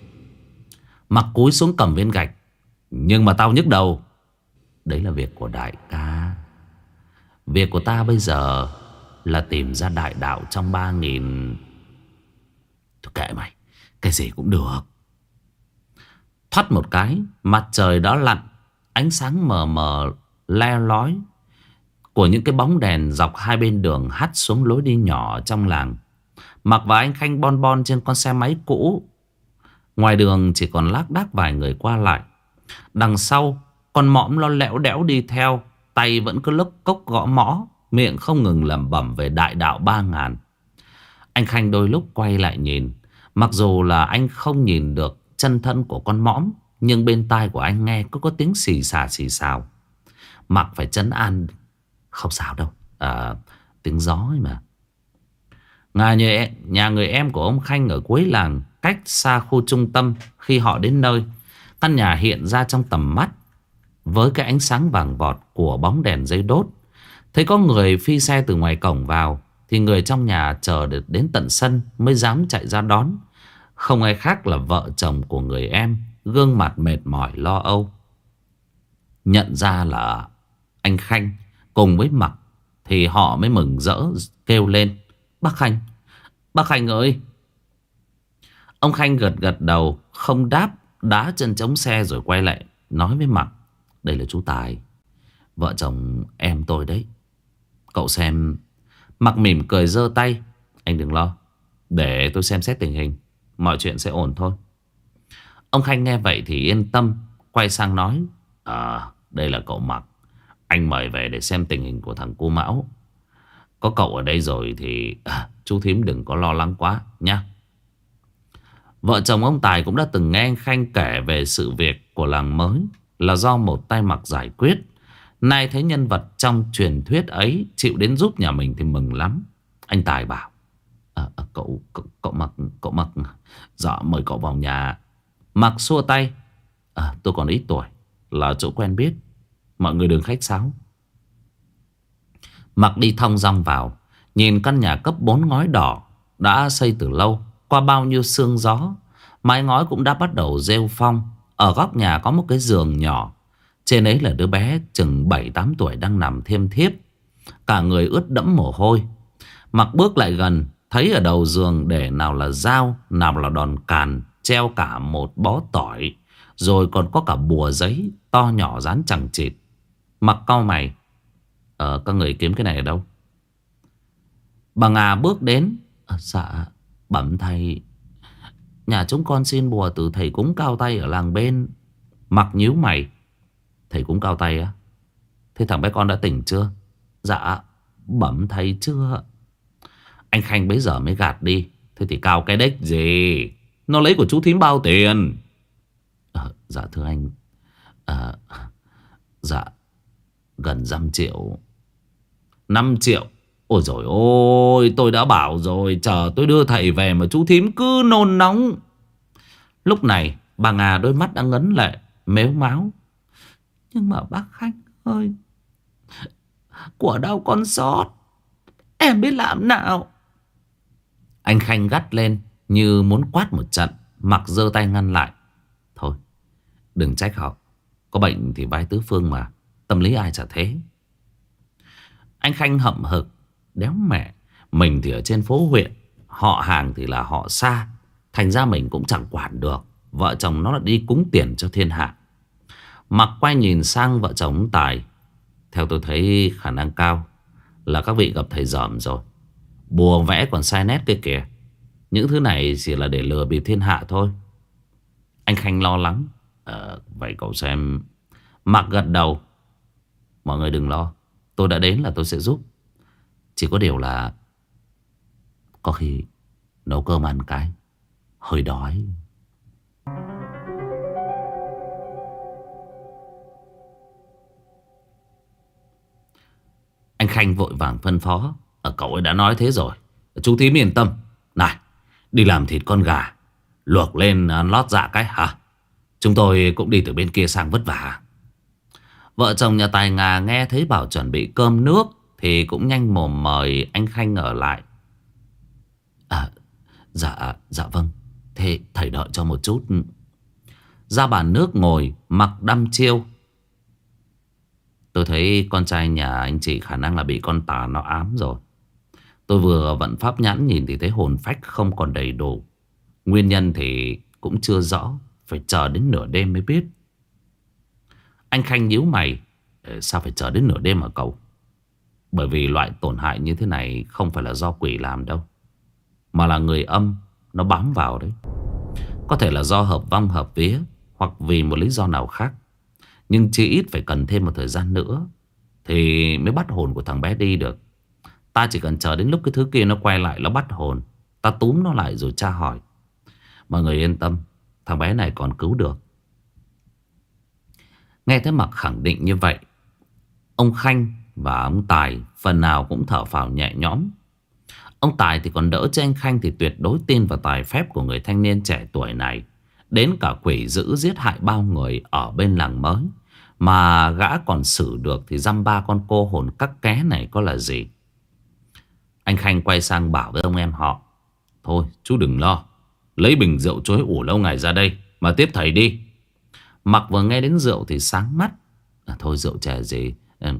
Mặc cúi xuống cầm viên gạch. Nhưng mà tao nhức đầu. Đấy là việc của đại ca. Việc của ta bây giờ Là tìm ra đại đạo trong ba nghìn. Thôi kệ mày, Cái gì cũng được. Thoát một cái, Mặt trời đã lặn, Ánh sáng mờ mờ, le lói. Của những cái bóng đèn dọc hai bên đường Hắt xuống lối đi nhỏ trong làng. Mặc và anh Khanh bon bon trên con xe máy cũ. Ngoài đường chỉ còn lác đác vài người qua lại. Đằng sau, Con mõm lo lẽo đẽo đi theo, Tay vẫn cứ lốc cốc gõ mõ, Miệng không ngừng lẩm bẩm về đại đạo ba ngàn. Anh Khanh đôi lúc quay lại nhìn, Mặc dù là anh không nhìn được chân thân của con mõm, Nhưng bên tai của anh nghe có có tiếng xì xà xì xào. Mặc phải chấn an không sao đâu. À, Tiếng gió ấy mà. Nhà, nhà, nhà người em của ông Khanh ở cuối làng Cách xa khu trung tâm Khi họ đến nơi. Căn nhà hiện ra trong tầm mắt Với cái ánh sáng vàng vọt Của bóng đèn dây đốt. Thấy có người phi xe từ ngoài cổng vào Thì người trong nhà chờ được đến tận sân Mới dám chạy ra đón. Không ai khác là vợ chồng của người em Gương mặt mệt mỏi lo âu. Nhận ra là anh Khanh. Cùng với Mặc Thì họ mới mừng rỡ, kêu lên, Bác Khanh Bác Khanh ơi. Ông Khanh gật gật đầu, Không đáp, Đá chân chống xe rồi quay lại Nói với Mặc Đây là chú Tài, Vợ chồng em tôi đấy. Cậu xem. Mặc mỉm cười giơ tay, Anh đừng lo, Để tôi xem xét tình hình, Mọi chuyện sẽ ổn thôi. Ông Khanh nghe vậy thì yên tâm, Quay sang nói À đây là cậu Mặc anh mời về để xem tình hình của thằng cu Mão. Có cậu ở đây rồi thì à, Chú thím đừng có lo lắng quá nha Vợ chồng ông Tài cũng đã từng nghe anh Khanh kể về sự việc của làng mới Là do một tay mặc giải quyết. Nay thấy nhân vật trong truyền thuyết ấy chịu đến giúp nhà mình thì mừng lắm. Anh Tài bảo à, à, cậu, cậu, cậu mặc, cậu mặc Dạ mời cậu vào nhà. Mặc xua tay. À, Tôi còn ít tuổi Là chỗ quen biết. Mọi người đừng khách sáo. Mặc đi thong dong vào, Nhìn căn nhà cấp 4 ngói đỏ Đã xây từ lâu, Qua bao nhiêu sương gió, Mái ngói cũng đã bắt đầu rêu phong. Ở góc nhà có một cái giường nhỏ, Trên ấy là đứa bé chừng 7-8 tuổi đang nằm thêm thiếp. Cả người ướt đẫm mồ hôi. Mặc bước lại gần, Thấy ở đầu giường để nào là dao, Nào là đòn càn, Treo cả một bó tỏi, Rồi còn có cả bùa giấy To nhỏ dán chẳng chịt. Mặc cau mày. Ờ các người kiếm cái này ở đâu? Bà Ngà bước đến. À, Dạ bẩm thầy. Nhà chúng con xin bùa từ thầy cúng cao tay ở làng bên. Mặc nhíu mày. Thầy cúng cao tay á? Thế thằng bé con đã tỉnh chưa? Dạ bẩm thầy chưa. Anh Khanh bấy giờ mới gạt đi. Thế thì cao cái đếch gì? Nó lấy của chú thím bao tiền? À, Dạ thưa anh. À, Dạ Gần 5 triệu. 5 triệu? Ôi rồi ôi, tôi đã bảo rồi. Chờ tôi đưa thầy về mà chú thím cứ nôn nóng. Lúc này, bà Ngà đôi mắt đã ngấn lệ, Mếu máu. Nhưng mà bác Khanh ơi, Của đâu con sót? Em biết làm nào? Anh Khanh gắt lên Như muốn quát một trận, Mặc giơ tay ngăn lại. Thôi, đừng trách họ. Có bệnh thì vai tứ phương mà. Tâm lý ai chả thế. Anh Khanh hậm hực Đéo mẹ Mình thì ở trên phố huyện Họ hàng thì là họ xa Thành ra mình cũng chẳng quản được Vợ chồng nó là đi cúng tiền cho thiên hạ. Mặc quay nhìn sang vợ chồng Tài Theo tôi thấy khả năng cao Là các vị gặp thầy dởm rồi. Bùa vẽ còn sai nét kia kìa Những thứ này chỉ là để lừa bịp thiên hạ thôi. Anh Khanh lo lắng à, Vậy cậu xem. Mặc gật đầu Mọi người đừng lo, Tôi đã đến là tôi sẽ giúp. Chỉ có điều là Có khi nấu cơm ăn cái Hơi đói. Anh Khanh vội vàng phân phó ở Cậu ấy đã nói thế rồi. Chú thím yên tâm. Này, đi làm thịt con gà, Luộc lên ờ, lót dạ cái, hả? Chúng tôi cũng đi từ bên kia sang vất vả. Vợ chồng nhà Tài Ngà nghe thấy bảo chuẩn bị cơm nước Thì cũng nhanh mồm mời anh Khanh ở lại. À dạ dạ vâng. Thế thầy đợi cho một chút. Ra bàn nước ngồi, Mặc đăm chiêu. Tôi thấy con trai nhà anh chị khả năng là bị con tà nó ám rồi. Tôi vừa vận pháp nhãn nhìn thì thấy hồn phách không còn đầy đủ. Nguyên nhân thì cũng chưa rõ, Phải chờ đến nửa đêm mới biết. Anh Khanh nhíu mày. Ờ, sao phải chờ đến nửa đêm ở cậu? Bởi vì loại tổn hại như thế này Không phải là do quỷ làm đâu, Mà là người âm, Nó bám vào đấy. Có thể là do hợp vong, hợp vía, Hoặc vì một lý do nào khác. Nhưng chỉ ít phải cần thêm một thời gian nữa Thì mới bắt hồn của thằng bé đi được. Ta chỉ cần chờ đến lúc cái thứ kia nó quay lại Nó bắt hồn, Ta túm nó lại rồi tra hỏi. Mọi người yên tâm, Thằng bé này còn cứu được. Nghe thấy mặc khẳng định như vậy, Ông Khanh và ông Tài Phần nào cũng thở phào nhẹ nhõm. Ông Tài thì còn đỡ cho anh Khanh Thì tuyệt đối tin vào tài phép của người thanh niên trẻ tuổi này, Đến cả quỷ dữ giết hại bao người Ở bên làng mới. Mà gã còn xử được Thì dăm ba con cô hồn cắt ké này có là gì? Anh Khanh quay sang bảo với ông em họ, Thôi, chú đừng lo, Lấy bình rượu chối ủ lâu ngày ra đây, Mà tiếp thầy đi. Mặc vừa nghe đến rượu thì sáng mắt. À, Thôi rượu chè gì ừ,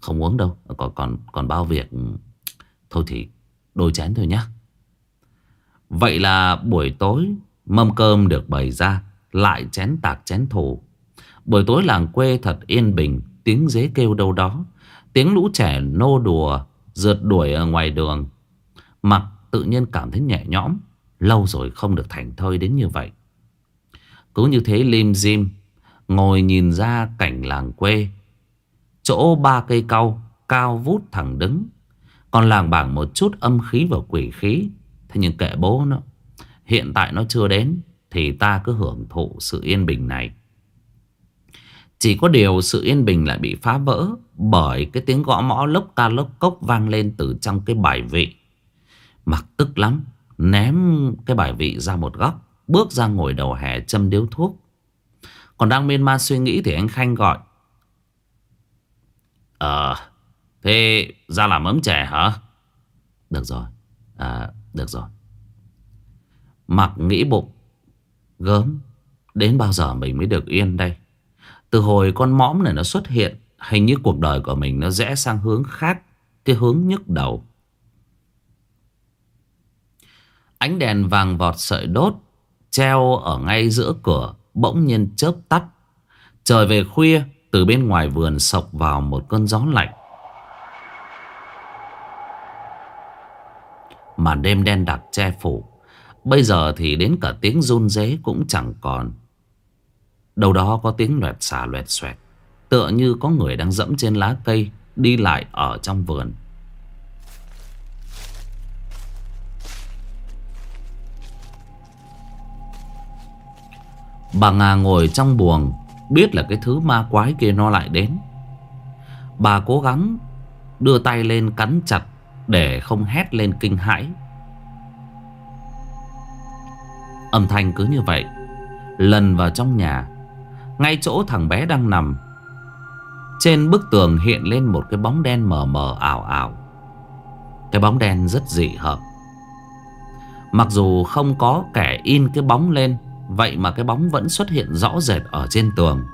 Không uống đâu Còn còn còn bao việc. Thôi thì đôi chén thôi nhá. Vậy là buổi tối Mâm cơm được bày ra Lại chén tạc chén thù. Buổi tối làng quê thật yên bình Tiếng dế kêu đâu đó Tiếng lũ trẻ nô đùa Rượt đuổi ở ngoài đường. Mặc tự nhiên cảm thấy nhẹ nhõm Lâu rồi không được thành thơi đến như vậy. Cứ như thế lim dim Ngồi nhìn ra cảnh làng quê. Chỗ ba cây cau Cao vút thẳng đứng, Còn làng bảng một chút âm khí và quỷ khí. Thế nhưng kệ bố nó, Hiện tại nó chưa đến, Thì ta cứ hưởng thụ sự yên bình này. Chỉ có điều sự yên bình lại bị phá vỡ Bởi cái tiếng gõ mõ lốc ca lốc cốc vang lên từ trong cái bài vị. Mặc tức lắm, Ném cái bài vị ra một góc, Bước ra ngồi đầu hè châm điếu thuốc. Còn đang miên man suy nghĩ Thì anh Khanh gọi. Ờ Thế ra làm ấm trẻ hả? Được rồi. À, Được rồi. Mặc nghĩ bụng. Gớm. Đến bao giờ mình mới được yên đây? Từ hồi con mõm này nó xuất hiện Hình như cuộc đời của mình nó rẽ sang hướng khác Cái hướng nhức đầu. Ánh đèn vàng vọt sợi đốt Treo ở ngay giữa cửa. Bỗng nhiên chớp tắt. Trời về khuya, Từ bên ngoài vườn sộc vào một cơn gió lạnh. Màn đêm đen đặc che phủ, Bây giờ thì đến cả tiếng run rế cũng chẳng còn. Đầu đó có tiếng loẹt xà loẹt xoẹt, Tựa như có người đang dẫm trên lá cây, Đi lại ở trong vườn. Bà Nga ngồi trong buồng, Biết là cái thứ ma quái kia nó lại đến. Bà cố gắng Đưa tay lên cắn chặt Để không hét lên kinh hãi. Âm thanh cứ như vậy, Lần vào trong nhà, Ngay chỗ thằng bé đang nằm. Trên bức tường hiện lên một cái bóng đen mờ mờ ảo ảo. Cái bóng đen rất dị hợp Mặc dù không có kẻ in cái bóng lên Vậy mà cái bóng vẫn xuất hiện rõ rệt ở trên tường.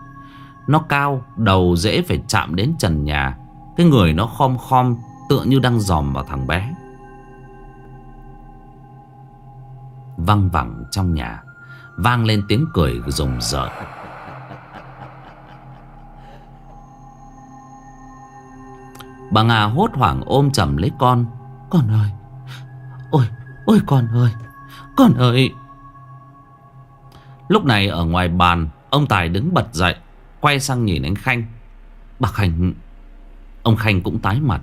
Nó cao Đầu dễ phải chạm đến trần nhà. Cái người nó khom khom Tựa như đang dòm vào thằng bé. Văng vẳng trong nhà Vang lên tiếng cười rùng rợn. Bà Nga hốt hoảng ôm chầm lấy con. Con ơi! Ôi, ôi con ơi! Con ơi! Lúc này ở ngoài bàn Ông Tài đứng bật dậy Quay sang nhìn anh Khanh. Bà Khanh Ông Khanh cũng tái mặt.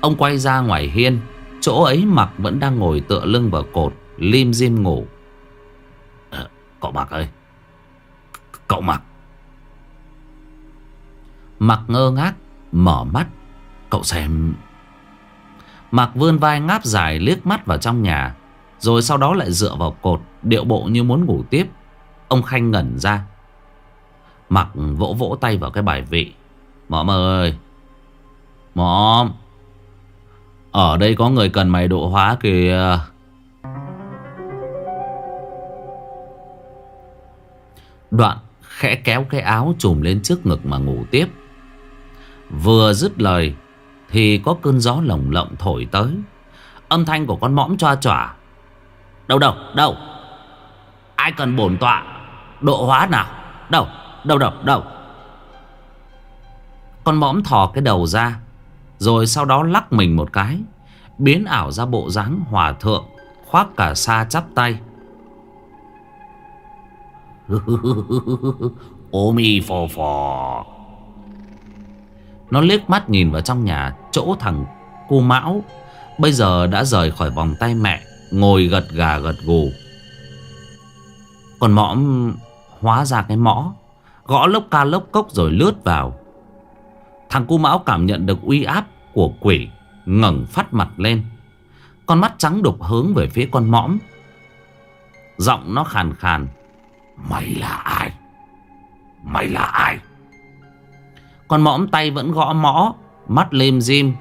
Ông quay ra ngoài hiên Chỗ ấy mặc vẫn đang ngồi tựa lưng vào cột Lim dim ngủ. À, Cậu mặc ơi Cậu mặc Mặc ngơ ngác Mở mắt. Cậu xem. Mặc vươn vai ngáp dài liếc mắt vào trong nhà. Rồi sau đó lại dựa vào cột Điệu bộ như muốn ngủ tiếp. Ông Khanh ngẩn ra. Mặc vỗ vỗ tay vào cái bài vị. Mõm ơi! Mõm Ở đây có người cần mày độ hóa kìa. Đoạn khẽ kéo cái áo trùm lên trước ngực mà ngủ tiếp. Vừa dứt lời Thì có cơn gió lồng lộng thổi tới. Âm thanh của con mõm choa chỏa Đâu đâu đâu? Ai cần bổn tọa? Độ hóa nào? Đâu đâu đâu đâu? Con mõm thò cái đầu ra, Rồi sau đó lắc mình một cái, Biến ảo ra bộ dáng hòa thượng, Khoác cả xa chắp tay. Ô mi phò phò. Nó liếc mắt nhìn vào trong nhà Chỗ thằng cu mão, Bây giờ đã rời khỏi vòng tay mẹ. Ngồi gật gà gật gù. Còn mõm hóa ra cái mõ Gõ lốc ca lốc cốc rồi lướt vào. Thằng cu mão cảm nhận được uy áp của quỷ ngẩng phát mặt lên. Con mắt trắng đục hướng về phía con mõm. Giọng nó khàn khàn, Mày là ai? Mày là ai? Con mõm tay vẫn gõ mõ Mắt lêm dim.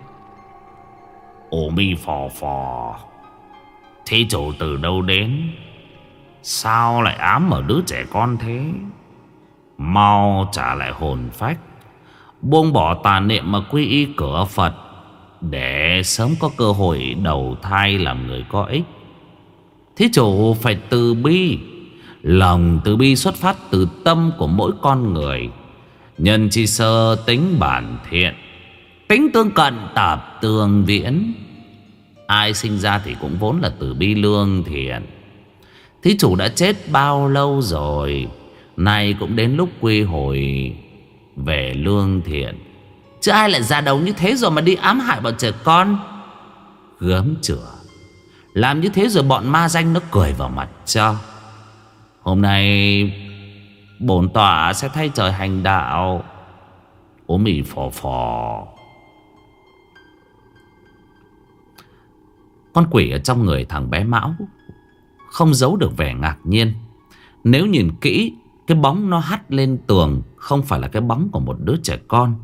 Ô mi phò phò. Thế chủ từ đâu đến? Sao lại ám ở đứa trẻ con thế? Mau trả lại hồn phách. Buông bỏ tà niệm mà quy y cửa Phật, Để sớm có cơ hội đầu thai làm người có ích. Thí chủ phải từ bi. Lòng từ bi xuất phát từ tâm của mỗi con người. Nhân chi sơ tính bản thiện, Tính tương cận tạp tương viễn. Ai sinh ra thì cũng vốn là từ bi lương thiện. Thí chủ đã chết bao lâu rồi? Nay cũng đến lúc quy hồi Về lương thiện. Chứ ai lại ra đầu như thế rồi mà đi ám hại bọn trẻ con? Gớm chửa. Làm như thế rồi bọn ma danh nó cười vào mặt cho. Hôm nay Bổn tọa sẽ thay trời hành đạo. Ố mì phò phò. Con quỷ ở trong người thằng bé Mão Không giấu được vẻ ngạc nhiên. Nếu nhìn kỹ, Cái bóng nó hắt lên tường Không phải là cái bóng của một đứa trẻ con,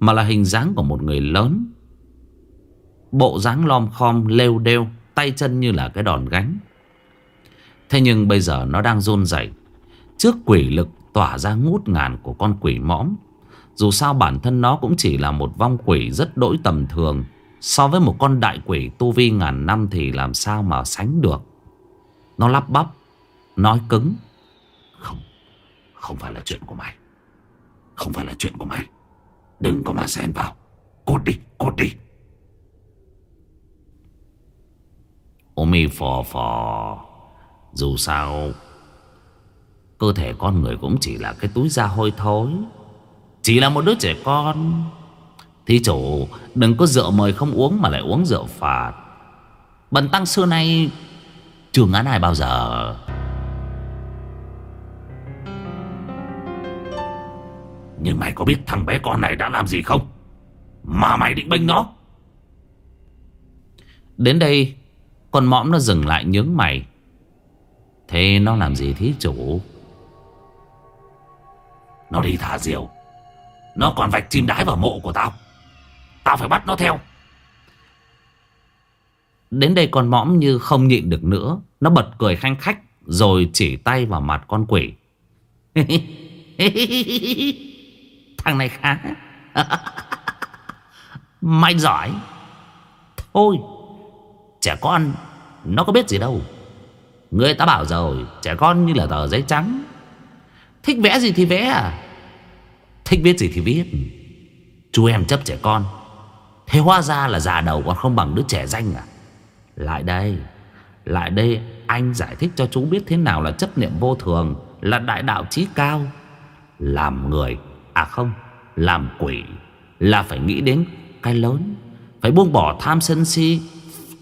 Mà là hình dáng của một người lớn. Bộ dáng lom khom, lêu đêu, Tay chân như là cái đòn gánh. Thế nhưng bây giờ nó đang run rẩy. Trước quỷ lực tỏa ra ngút ngàn của con quỷ mõm, Dù sao bản thân nó cũng chỉ là một vong quỷ rất đỗi tầm thường So với một con đại quỷ tu vi ngàn năm thì làm sao mà sánh được? Nó lắp bắp Nói cứng. Không Không phải là chuyện của mày. Không phải là chuyện của mày. Đừng có mà xen vào. Cốt đi, cốt đi. Omi phò phò. Dù sao Cơ thể con người cũng chỉ là cái túi da hôi thối. Chỉ là một đứa trẻ con. Thí chủ đừng có rượu mời không uống mà lại uống rượu phạt. Bần tăng xưa nay chưa ngán ai bao giờ. Nhưng mày có biết thằng bé con này đã làm gì không? Mà mày định bênh nó. Đến đây Con mõm nó dừng lại nhướng mày. Thế nó làm gì thí chủ? Nó đi thả diều. Nó còn vạch chim đái vào mộ của tao Tao phải bắt nó theo. Đến đây con mõm như không nhịn được nữa. Nó bật cười khanh khách, Rồi chỉ tay vào mặt con quỷ. Thằng này khá. Mày giỏi. Thôi, Trẻ con, Nó có biết gì đâu. Người ta bảo rồi Trẻ con như là tờ giấy trắng. Thích vẽ gì thì vẽ à? Thích viết gì thì viết. Chú em chấp trẻ con. Thế hóa ra là già đầu còn không bằng đứa trẻ danh à? Lại đây Lại đây anh giải thích cho chú biết thế nào là chấp niệm vô thường, Là đại đạo trí cao. Làm người À không, Làm quỷ Là phải nghĩ đến cái lớn, Phải buông bỏ tham sân si.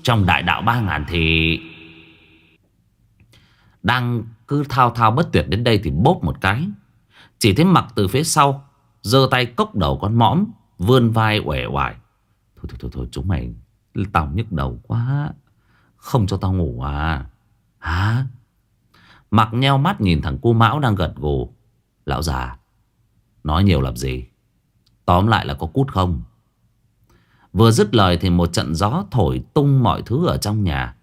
Trong đại đạo ba ngàn thì Đang cứ thao thao bất tuyệt đến đây Thì bốp một cái. Chỉ thấy mặc từ phía sau, giơ tay cốc đầu con mõm, Vươn vai uể oải. Thôi thôi thôi, thôi chúng mày Tao nhức đầu quá. Không cho tao ngủ à? Hả? Mặc nheo mắt nhìn thằng cu mão đang gật gù. Lão già Nói nhiều làm gì? Tóm lại là có cút không? Vừa dứt lời thì một trận gió thổi tung mọi thứ ở trong nhà.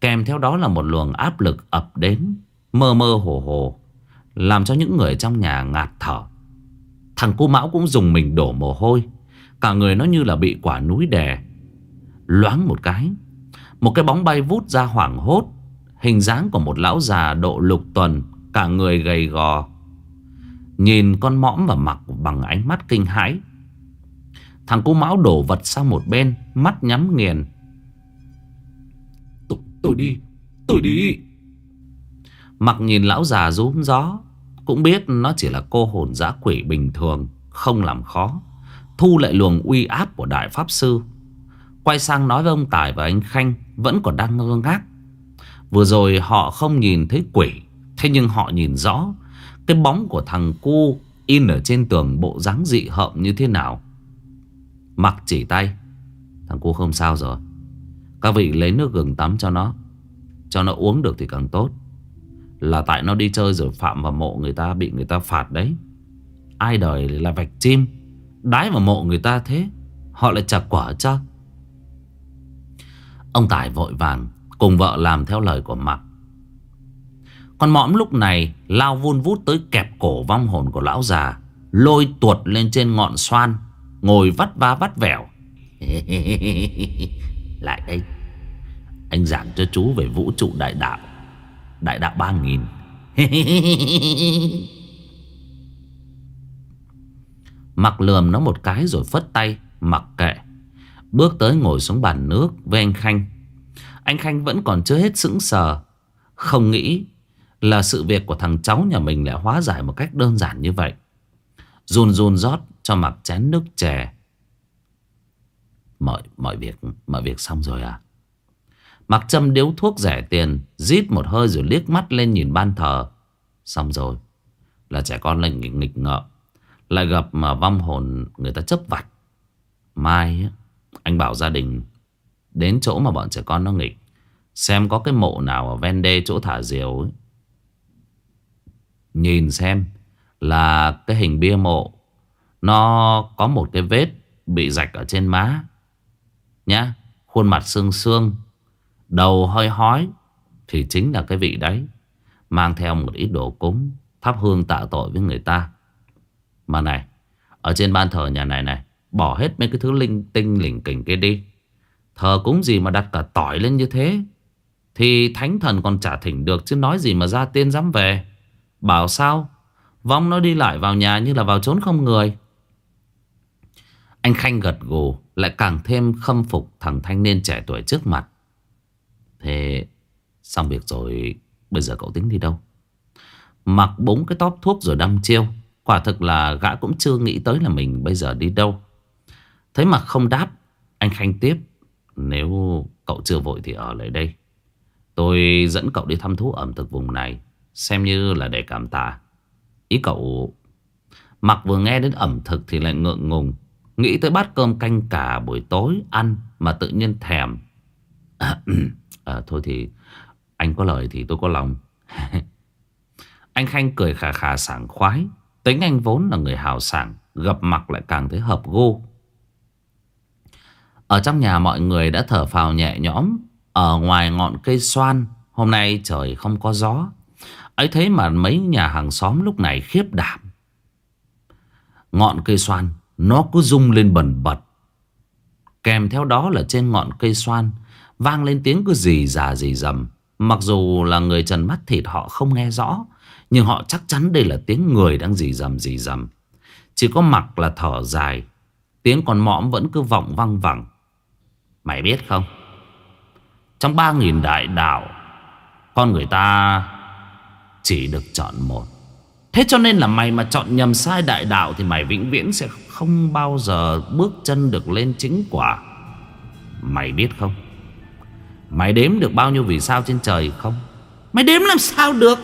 Kèm theo đó là một luồng áp lực ập đến Mơ mơ hồ hồ Làm cho những người trong nhà ngạt thở. Thằng cu mão cũng dùng mình đổ mồ hôi. Cả người nó như là bị quả núi đè. Loáng một cái Một cái bóng bay vút ra hoảng hốt. Hình dáng của một lão già độ lục tuần Cả người gầy gò. Nhìn con mõm và mặc bằng ánh mắt kinh hãi. Thằng cô máu đổ vật sang một bên Mắt nhắm nghiền. Tôi, tôi đi Tôi đi. Mặc nhìn lão già rúm gió Cũng biết nó chỉ là cô hồn dã quỷ bình thường Không làm khó Thu lại luồng uy áp của đại pháp sư. Quay sang nói với ông Tài và anh Khanh Vẫn còn đang ngơ ngác. Vừa rồi họ không nhìn thấy quỷ, Thế nhưng họ nhìn rõ Cái bóng của thằng cu In ở trên tường bộ dáng dị hợm như thế nào. Mặc chỉ tay, Thằng cu không sao rồi. Các vị lấy nước gừng tắm cho nó Cho nó uống được thì càng tốt. Là tại nó đi chơi rồi phạm vào mộ người ta, Bị người ta phạt đấy. Ai đời là vạch chim? Đái vào mộ người ta thế? Họ lại chặt quả cho? Ông Tài vội vàng Cùng vợ làm theo lời của Mặc Con mõm lúc này Lao vun vút tới kẹp cổ vong hồn của lão già, Lôi tuột lên trên ngọn xoan, Ngồi vắt va vắt vẻo. Lại đây. Anh giảng cho chú về vũ trụ đại đạo Đại đạo ba nghìn. Mặc lườm nó một cái rồi phất tay Mặc kệ. Bước tới ngồi xuống bàn nước với anh Khanh. Anh Khanh vẫn còn chưa hết sững sờ. Không nghĩ Là sự việc của thằng cháu nhà mình lại hóa giải một cách đơn giản như vậy. Run run rót cho mặc chén nước chè. Mọi, mọi việc mọi việc xong rồi à? Mặc châm điếu thuốc rẻ tiền Rít một hơi rồi liếc mắt lên nhìn ban thờ. Xong rồi Là trẻ con lên nghịch, nghịch ngợm. Lại gặp mà vong hồn người ta chấp vặt Mai Anh bảo gia đình Đến chỗ mà bọn trẻ con nó nghịch, Xem có cái mộ nào ở ven đê chỗ thả diều ấy. Nhìn xem Là cái hình bia mộ, Nó có một cái vết Bị rạch ở trên má Nhá, Khuôn mặt xương xương, Đầu hơi hói Thì chính là cái vị đấy, Mang theo một ít đồ cúng Thắp hương tạ tội với người ta mà này, Ở trên ban thờ nhà này này, Bỏ hết mấy cái thứ linh tinh lỉnh kỉnh kia đi. Thờ cúng gì mà đặt cả tỏi lên như thế? Thì thánh thần còn trả thỉnh được Chứ nói gì mà ra tiên dám về. Bảo sao? Vong nó đi lại vào nhà như là vào trốn không người. Anh Khanh gật gù, Lại càng thêm khâm phục thằng thanh niên trẻ tuổi trước mặt. Thế xong việc rồi, Bây giờ cậu tính đi đâu? Mặc bốn cái tóp thuốc rồi đâm chiêu. Quả thực là gã cũng chưa nghĩ tới là mình bây giờ đi đâu. Thấy mà không đáp Anh Khanh tiếp Nếu cậu chưa vội thì ở lại đây. Tôi dẫn cậu đi thăm thú ẩm thực vùng này Xem như là để cảm tạ. Ý cậu Mặc vừa nghe đến ẩm thực thì lại ngượng ngùng Nghĩ tới bát cơm canh cả buổi tối ăn Mà tự nhiên thèm. À, à, Thôi thì Anh có lời thì tôi có lòng. Anh Khanh cười khà khà sảng khoái. Tính anh vốn là người hào sảng, Gặp mặt lại càng thấy hợp gu. Ở trong nhà mọi người đã thở phào nhẹ nhõm. Ở ngoài ngọn cây xoan, Hôm nay trời không có gió. Ấy thế mà mấy nhà hàng xóm lúc này khiếp đảm. Ngọn cây xoan, Nó cứ rung lên bẩn bật. Kèm theo đó là trên ngọn cây xoan, Vang lên tiếng cứ gì già gì dầm Mặc dù là người trần mắt thịt họ không nghe rõ nhưng họ chắc chắn đây là tiếng người đang dì dầm dì dầm. Chỉ có mặc là thở dài. Tiếng con mõm vẫn cứ vọng văng vẳng. Mày biết không? Trong ba nghìn đại đạo, Con người ta Chỉ được chọn một. Thế cho nên là mày mà chọn nhầm sai đại đạo Thì mày vĩnh viễn sẽ không bao giờ bước chân được lên chính quả. Mày biết không? Mày đếm được bao nhiêu vì sao trên trời không? Mày đếm làm sao được?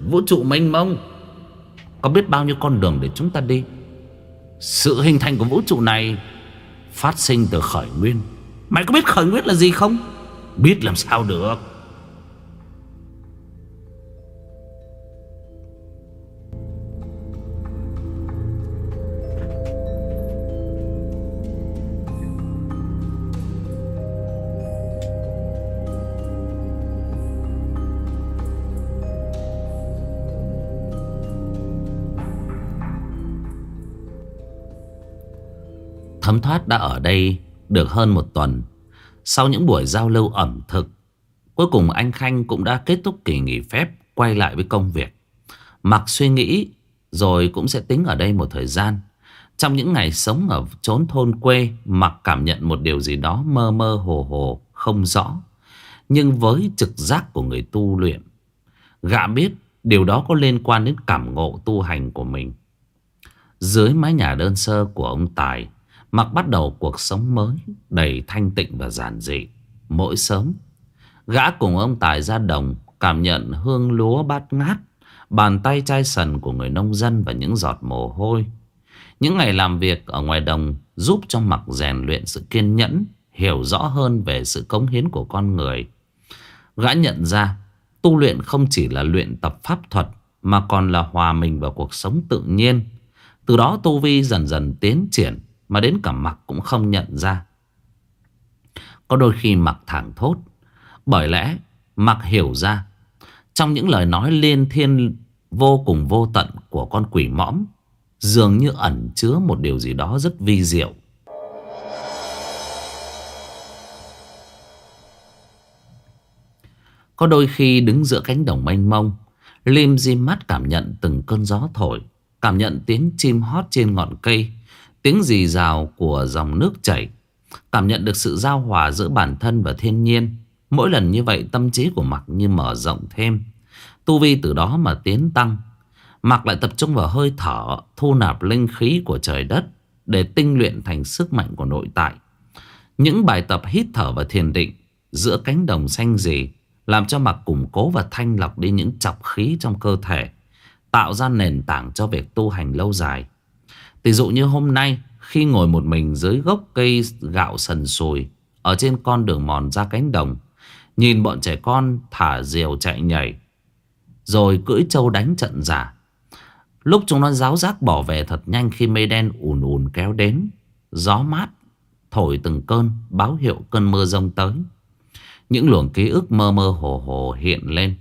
Vũ trụ mênh mông. Có biết bao nhiêu con đường để chúng ta đi? Sự hình thành của vũ trụ này Phát sinh từ khởi nguyên. Mày có biết khởi nguyên là gì không? Biết làm sao được. Thấm thoát đã ở đây được hơn một tuần. Sau những buổi giao lưu ẩm thực, cuối cùng anh Khanh cũng đã kết thúc kỳ nghỉ phép quay lại với công việc. Mặc suy nghĩ rồi cũng sẽ tính ở đây một thời gian. Trong những ngày sống ở chốn thôn quê, Mặc cảm nhận một điều gì đó mơ mơ hồ hồ, không rõ. Nhưng với trực giác của người tu luyện, gã biết điều đó có liên quan đến cảm ngộ tu hành của mình. Dưới mái nhà đơn sơ của ông Tài, Mặc bắt đầu cuộc sống mới đầy thanh tịnh và giản dị. Mỗi sớm, gã cùng ông Tài ra đồng cảm nhận hương lúa bát ngát, bàn tay chai sần của người nông dân và những giọt mồ hôi. Những ngày làm việc ở ngoài đồng giúp cho Mặc rèn luyện sự kiên nhẫn, hiểu rõ hơn về sự cống hiến của con người. Gã nhận ra tu luyện không chỉ là luyện tập pháp thuật mà còn là hòa mình vào cuộc sống tự nhiên. Từ đó tu vi dần dần tiến triển mà đến cả mặc cũng không nhận ra. Có đôi khi mặc thẳng thốt, Bởi lẽ mặc hiểu ra, Trong những lời nói liên thiên vô cùng vô tận của con quỷ mõm, Dường như ẩn chứa một điều gì đó rất vi diệu. Có đôi khi đứng giữa cánh đồng mênh mông, Lim di mắt cảm nhận từng cơn gió thổi, Cảm nhận tiếng chim hót trên ngọn cây Tiếng rì rào của dòng nước chảy, Cảm nhận được sự giao hòa giữa bản thân và thiên nhiên. Mỗi lần như vậy, tâm trí của Mạc như mở rộng thêm. Tu vi từ đó mà tiến tăng. Mạc lại tập trung vào hơi thở, Thu nạp linh khí của trời đất Để tinh luyện thành sức mạnh của nội tại. Những bài tập hít thở và thiền định Giữa cánh đồng xanh rì Làm cho Mạc củng cố và thanh lọc đi những chọc khí trong cơ thể, Tạo ra nền tảng cho việc tu hành lâu dài. Ví dụ như hôm nay khi ngồi một mình dưới gốc cây gạo sần sùi ở trên con đường mòn ra cánh đồng, nhìn bọn trẻ con thả diều chạy nhảy, rồi cưỡi trâu đánh trận giả. Lúc chúng nó giáo giác bỏ về thật nhanh khi mây đen ùn ùn kéo đến, gió mát thổi từng cơn báo hiệu cơn mưa rông tới. Những luồng ký ức mơ mơ hồ hồ hiện lên.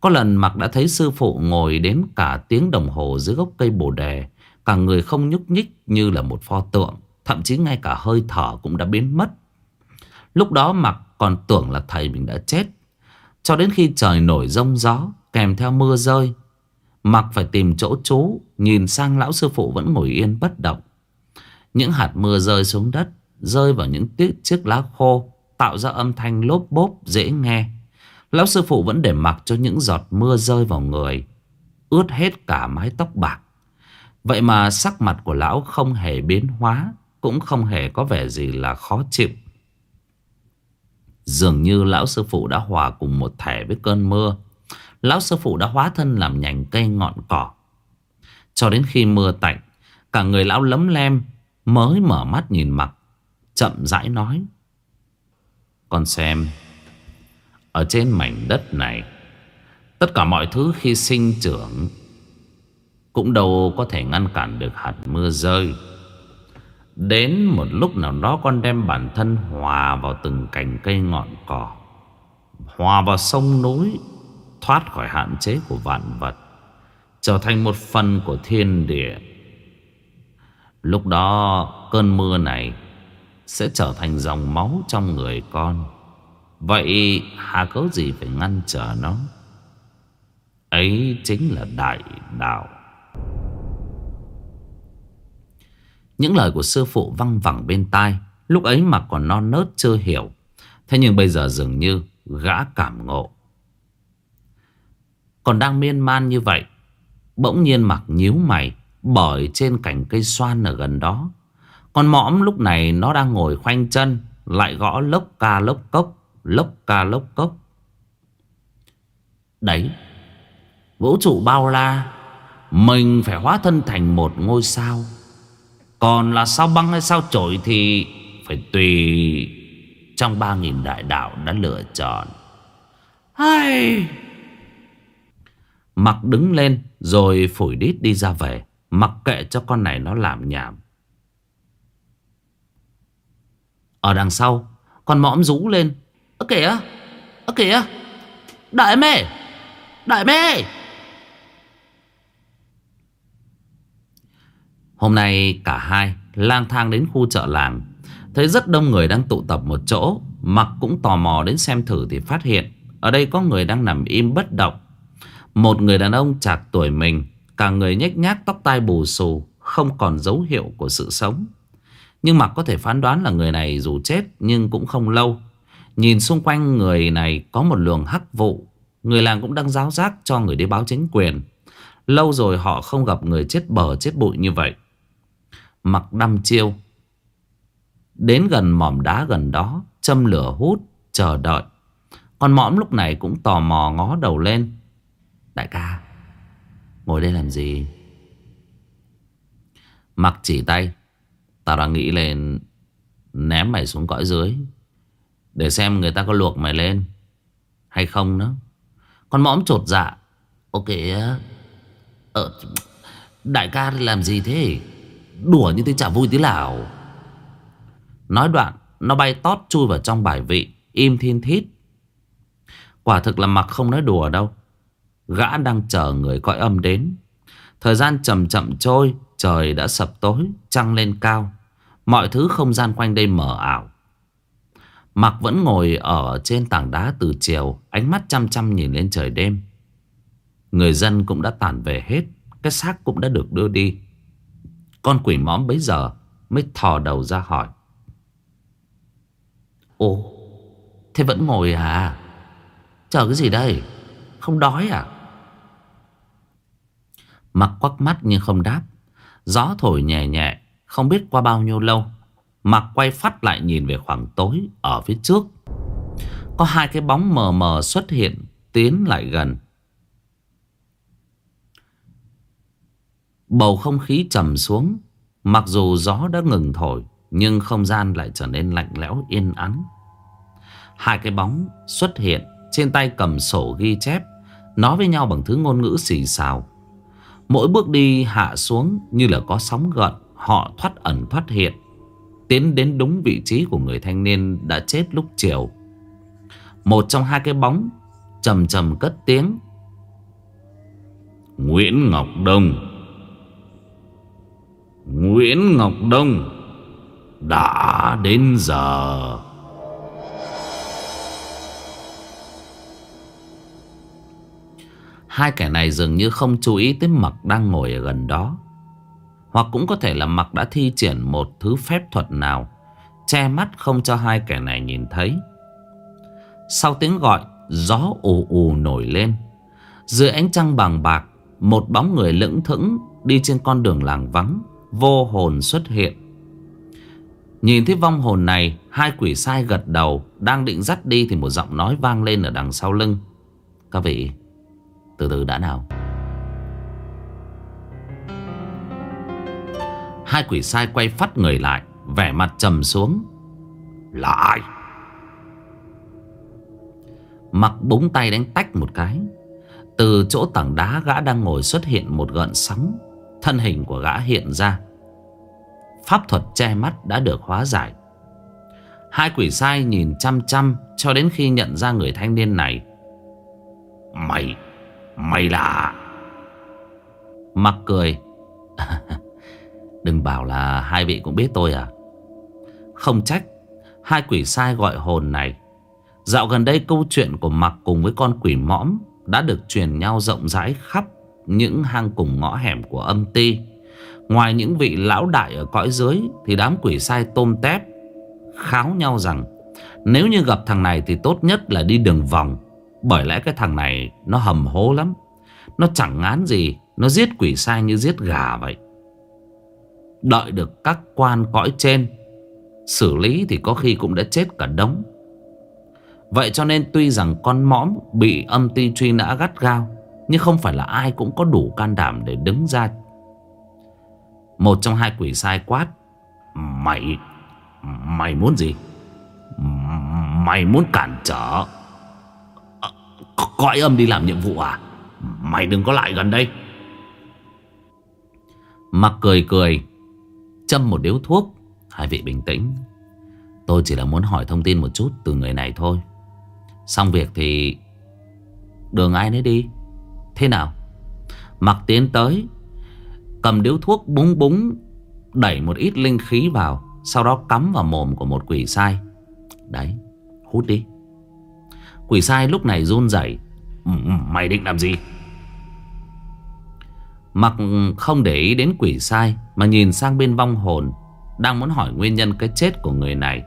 Có lần Mặc đã thấy sư phụ ngồi đến cả tiếng đồng hồ dưới gốc cây bồ đề Cả người không nhúc nhích như là một pho tượng, Thậm chí ngay cả hơi thở cũng đã biến mất. Lúc đó mặc còn tưởng là thầy mình đã chết. Cho đến khi trời nổi rông gió, Kèm theo mưa rơi Mặc phải tìm chỗ trú, Nhìn sang lão sư phụ vẫn ngồi yên bất động. Những hạt mưa rơi xuống đất, Rơi vào những tiết chiếc lá khô, Tạo ra âm thanh lốp bốp dễ nghe. Lão sư phụ vẫn để mặc cho những giọt mưa rơi vào người, Ướt hết cả mái tóc bạc. Vậy mà sắc mặt của lão không hề biến hóa, Cũng không hề có vẻ gì là khó chịu. Dường như lão sư phụ đã hòa cùng một thể với cơn mưa. Lão sư phụ đã hóa thân làm nhành cây ngọn cỏ. Cho đến khi mưa tạnh, Cả người lão lấm lem, Mới mở mắt nhìn mặt, Chậm rãi nói, Con xem, Ở trên mảnh đất này, Tất cả mọi thứ khi sinh trưởng cũng đâu có thể ngăn cản được hạt mưa rơi. Đến một lúc nào đó con đem bản thân hòa vào từng cành cây ngọn cỏ, Hòa vào sông núi, Thoát khỏi hạn chế của vạn vật, Trở thành một phần của thiên địa. Lúc đó, cơn mưa này Sẽ trở thành dòng máu trong người con. Vậy hà cớ gì phải ngăn trở nó? Ấy chính là đại đạo. Những lời của sư phụ văng vẳng bên tai, Lúc ấy mà còn non nớt chưa hiểu. Thế nhưng bây giờ dường như gã cảm ngộ. Còn đang miên man như vậy, Bỗng nhiên mặc nhíu mày, Bởi trên cành cây xoan ở gần đó. Con mõm lúc này nó đang ngồi khoanh chân, Lại gõ lốc ca lốc cốc, Lốc ca lốc cốc. Đấy, Vũ trụ bao la, Mình phải hóa thân thành một ngôi sao. Còn là sao băng hay sao trổi Thì phải tùy Trong ba nghìn đại đạo đã lựa chọn. Hay Mặc đứng lên Rồi phủi đít đi ra về, Mặc kệ cho con này nó làm nhảm. Ở đằng sau, Con mõm rú lên. Ơ kìa Ơ kìa, Đại mê Đại mê Hôm nay cả hai lang thang đến khu chợ làng. Thấy rất đông người đang tụ tập một chỗ, Mặc cũng tò mò đến xem thử thì phát hiện Ở đây có người đang nằm im bất động. Một người đàn ông chạc tuổi mình, Cả người nhếch nhác, tóc tai bù xù, Không còn dấu hiệu của sự sống. Nhưng Mặc có thể phán đoán là người này dù chết Nhưng cũng không lâu. Nhìn xung quanh người này có một luồng hắc vụ. Người làng cũng đang giáo giác cho người đi báo chính quyền. Lâu rồi họ không gặp người chết bờ chết bụi như vậy. Mặc đăm chiêu. Đến gần mỏm đá gần đó Châm lửa hút Chờ đợi. Con mõm lúc này cũng tò mò ngó đầu lên. Đại ca Ngồi đây làm gì? Mặc chỉ tay Tao đang nghĩ lên Ném mày xuống cõi dưới Để xem người ta có luộc mày lên Hay không nữa. Con mõm trột dạ Ok Ờ, Đại ca làm gì thế? Đùa như thế chả vui tí nào. Nói đoạn, Nó bay tót chui vào trong bài vị, Im thiên thít. Quả thực là mặc không nói đùa đâu. Gã đang chờ người coi âm đến. Thời gian chậm chậm trôi, Trời đã sập tối, Trăng lên cao. Mọi thứ không gian quanh đây mờ ảo. Mặc vẫn ngồi ở trên tảng đá từ chiều, Ánh mắt chăm chăm nhìn lên trời đêm. Người dân cũng đã tản về hết, Cái xác cũng đã được đưa đi. Con quỷ móm bấy giờ Mới thò đầu ra hỏi. Ồ, Thế vẫn ngồi à? Chờ cái gì đây? Không đói à? Mặc quắc mắt nhưng không đáp. Gió thổi nhẹ nhẹ, Không biết qua bao nhiêu lâu, Mặc quay phát lại nhìn về khoảng tối Ở phía trước. Có hai cái bóng mờ mờ xuất hiện, Tiến lại gần. Bầu không khí trầm xuống. Mặc dù gió đã ngừng thổi, Nhưng không gian lại trở nên lạnh lẽo, yên ắng. Hai cái bóng xuất hiện, Trên tay cầm sổ ghi chép, Nói với nhau bằng thứ ngôn ngữ xì xào. Mỗi bước đi hạ xuống Như là có sóng gợn, Họ thoát ẩn thoát hiện, Tiến đến đúng vị trí của người thanh niên Đã chết lúc chiều. Một trong hai cái bóng trầm trầm cất tiếng. Nguyễn Ngọc Đông. Nguyễn Ngọc Đông, Đã đến giờ. Hai kẻ này dường như không chú ý tới Mặc đang ngồi ở gần đó. Hoặc cũng có thể là Mặc đã thi triển một thứ phép thuật nào, Che mắt không cho hai kẻ này nhìn thấy. Sau tiếng gọi, Gió ù ù nổi lên. Dưới ánh trăng bằng bạc, Một bóng người lững thững Đi trên con đường làng vắng. Vô hồn xuất hiện. Nhìn thấy vong hồn này, Hai quỷ sai gật đầu, Đang định dắt đi thì một giọng nói vang lên ở đằng sau lưng. Các vị, Từ từ đã nào. Hai quỷ sai quay phát người lại, Vẻ mặt trầm xuống. Là ai Mặc búng tay đánh tách một cái. Từ chỗ tảng đá gã đang ngồi xuất hiện một gợn sóng. Thân hình của gã hiện ra. Pháp thuật che mắt đã được hóa giải. Hai quỷ sai nhìn chăm chăm Cho đến khi nhận ra người thanh niên này. Mày Mày là? Mặc cười. Đừng bảo là hai vị cũng biết tôi à? Không trách, Hai quỷ sai gọi hồn này. Dạo gần đây câu chuyện của Mặc cùng với con quỷ mõm Đã được truyền nhau rộng rãi khắp những hang cùng ngõ hẻm của âm ti. Ngoài những vị lão đại ở cõi dưới Thì đám quỷ sai tôm tép Kháo nhau rằng, Nếu như gặp thằng này thì tốt nhất là đi đường vòng, Bởi lẽ cái thằng này Nó hầm hố lắm. Nó chẳng ngán gì, Nó giết quỷ sai như giết gà vậy. Đợi được các quan cõi trên Xử lý thì có khi cũng đã chết cả đống. Vậy cho nên tuy rằng con mõm bị âm ti truy nã gắt gao nhưng không phải là ai cũng có đủ can đảm để đứng ra. Một trong hai quỷ sai quát, Mày Mày muốn gì? Mày muốn cản trở. Ờ, Cõi âm đi làm nhiệm vụ à? Mày đừng có lại gần đây. Mặc cười cười, Châm một điếu thuốc, Hai vị bình tĩnh. Tôi chỉ là muốn hỏi thông tin một chút từ người này thôi. Xong việc thì Đường ai nấy đi. Thế nào? Mặc tiến tới, Cầm điếu thuốc búng búng, Đẩy một ít linh khí vào, Sau đó cắm vào mồm của một quỷ sai. Đấy, Hút đi. Quỷ sai lúc này run rẩy. Ừ, ừ, mày định làm gì? Mặc không để ý đến quỷ sai, Mà nhìn sang bên vong hồn, Đang muốn hỏi nguyên nhân cái chết của người này.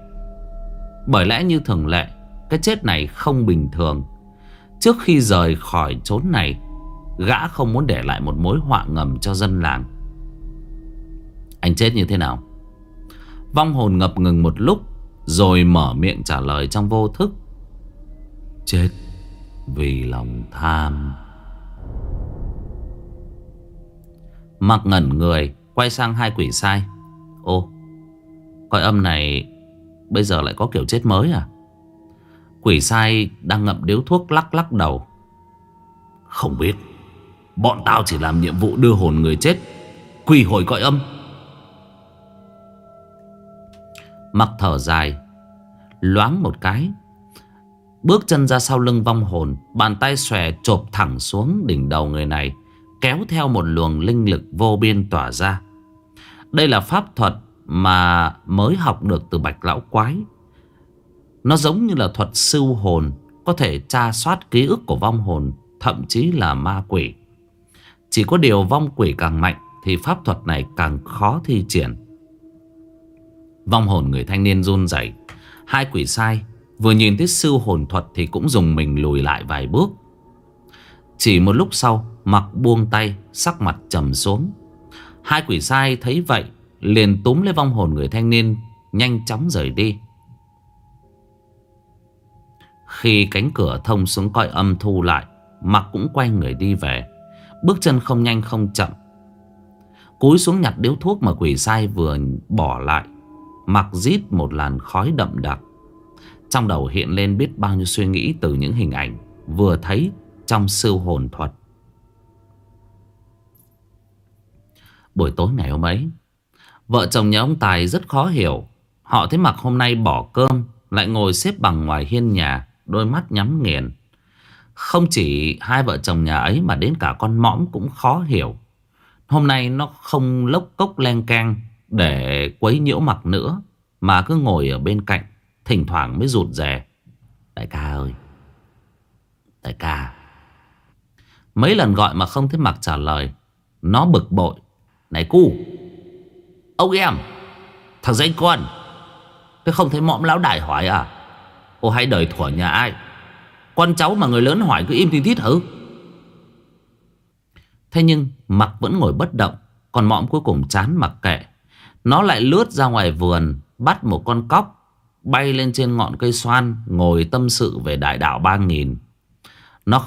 Bởi lẽ như thường lệ, Cái chết này không bình thường. Trước khi rời khỏi chốn này Gã không muốn để lại một mối họa ngầm cho dân làng. Anh chết như thế nào? Vong hồn ngập ngừng một lúc, Rồi mở miệng trả lời trong vô thức. Chết vì lòng tham. Mặc ngẩn người, Quay sang hai quỷ sai. Ô, Coi âm này, Bây giờ lại có kiểu chết mới à? Quỷ sai đang ngậm điếu thuốc lắc lắc đầu. Không biết. Bọn tao chỉ làm nhiệm vụ đưa hồn người chết, Quỳ hồi cõi âm. Mặc thở dài, Loáng một cái, Bước chân ra sau lưng vong hồn, Bàn tay xòe chộp thẳng xuống đỉnh đầu người này, Kéo theo một luồng linh lực vô biên tỏa ra. Đây là pháp thuật mà mới học được từ bạch lão quái. Nó giống như là thuật sưu hồn, Có thể tra soát ký ức của vong hồn, Thậm chí là ma quỷ. Chỉ có điều vong quỷ càng mạnh Thì pháp thuật này càng khó thi triển. Vong hồn người thanh niên run rẩy. Hai quỷ sai, Vừa nhìn thấy sư hồn thuật Thì cũng dùng mình lùi lại vài bước. Chỉ một lúc sau, Mặc buông tay, Sắc mặt trầm xuống. Hai quỷ sai thấy vậy, Liền túm lấy vong hồn người thanh niên, Nhanh chóng rời đi. Khi cánh cửa thông xuống coi âm thu lại Mặc cũng quay người đi về. Bước chân không nhanh không chậm. Cúi xuống nhặt điếu thuốc mà quỷ sai vừa bỏ lại. Mặc rít một làn khói đậm đặc. Trong đầu hiện lên biết bao nhiêu suy nghĩ từ những hình ảnh Vừa thấy trong siêu hồn thuật. Buổi tối ngày hôm ấy, Vợ chồng nhà ông Tài rất khó hiểu. Họ thấy mặc hôm nay bỏ cơm, Lại ngồi xếp bằng ngoài hiên nhà, Đôi mắt nhắm nghiền. Không chỉ hai vợ chồng nhà ấy Mà đến cả con mõm cũng khó hiểu. Hôm nay nó không lốc cốc len keng Để quấy nhiễu mặc nữa, Mà cứ ngồi ở bên cạnh, Thỉnh thoảng mới rụt rè. Đại ca ơi! Đại ca! Mấy lần gọi mà không thấy mặc trả lời, Nó bực bội. Này cu! Ông em! Thằng dây con! Thế không thấy mõm lão đại hỏi à? Ô, hay đời thủa nhà ai? Con cháu mà người lớn hỏi cứ im thì thít hử? Thế nhưng, mặc vẫn ngồi bất động, Còn mõm cuối cùng chán mặc kệ. Nó lại lướt ra ngoài vườn, Bắt một con cóc, Bay lên trên ngọn cây xoan, Ngồi tâm sự về đại đạo ba nghìn. Nó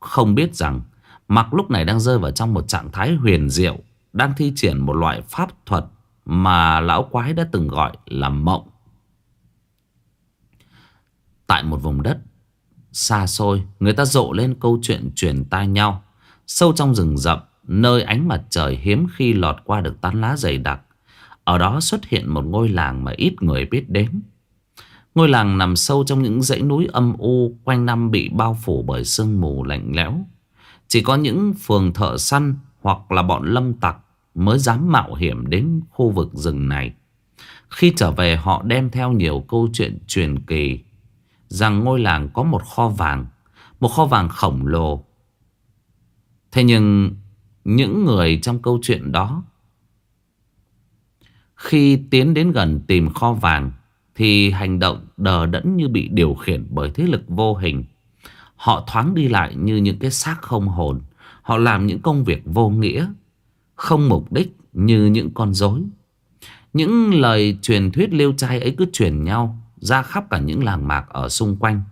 không biết rằng, Mặc lúc này đang rơi vào trong một trạng thái huyền diệu, Đang thi triển một loại pháp thuật Mà lão quái đã từng gọi là mộng. Tại một vùng đất xa xôi, Người ta rộ lên câu chuyện truyền tai nhau. Sâu trong rừng rậm, Nơi ánh mặt trời hiếm khi lọt qua được tán lá dày đặc. Ở đó xuất hiện một ngôi làng mà ít người biết đến. Ngôi làng nằm sâu trong những dãy núi âm u Quanh năm bị bao phủ bởi sương mù lạnh lẽo. Chỉ có những phường thợ săn Hoặc là bọn lâm tặc Mới dám mạo hiểm đến khu vực rừng này. Khi trở về, họ đem theo nhiều câu chuyện truyền kỳ Rằng ngôi làng có một kho vàng, Một kho vàng khổng lồ. Thế nhưng những người trong câu chuyện đó, Khi tiến đến gần tìm kho vàng, Thì hành động đờ đẫn như bị điều khiển bởi thế lực vô hình. Họ thoáng đi lại như những cái xác không hồn. Họ làm những công việc vô nghĩa, Không mục đích như những con rối. Những lời truyền thuyết liêu trai ấy cứ truyền nhau ra khắp cả những làng mạc ở xung quanh.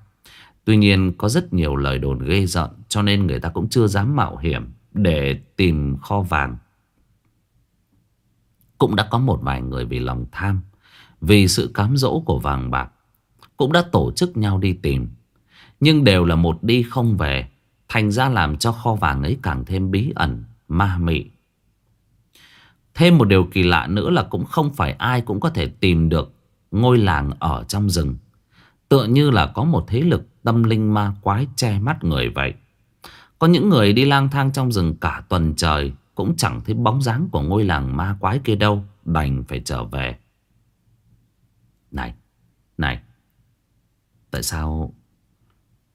Tuy nhiên có rất nhiều lời đồn ghê rợn cho nên người ta cũng chưa dám mạo hiểm để tìm kho vàng. Cũng đã có một vài người vì lòng tham, vì sự cám dỗ của vàng bạc, cũng đã tổ chức nhau đi tìm. Nhưng đều là một đi không về, thành ra làm cho kho vàng ấy càng thêm bí ẩn, ma mị. Thêm một điều kỳ lạ nữa là cũng không phải ai cũng có thể tìm được ngôi làng ở trong rừng. Tựa như là có một thế lực tâm linh ma quái che mắt người vậy. Có những người đi lang thang trong rừng cả tuần trời cũng chẳng thấy bóng dáng của ngôi làng ma quái kia đâu, đành phải trở về. Này, này, tại sao,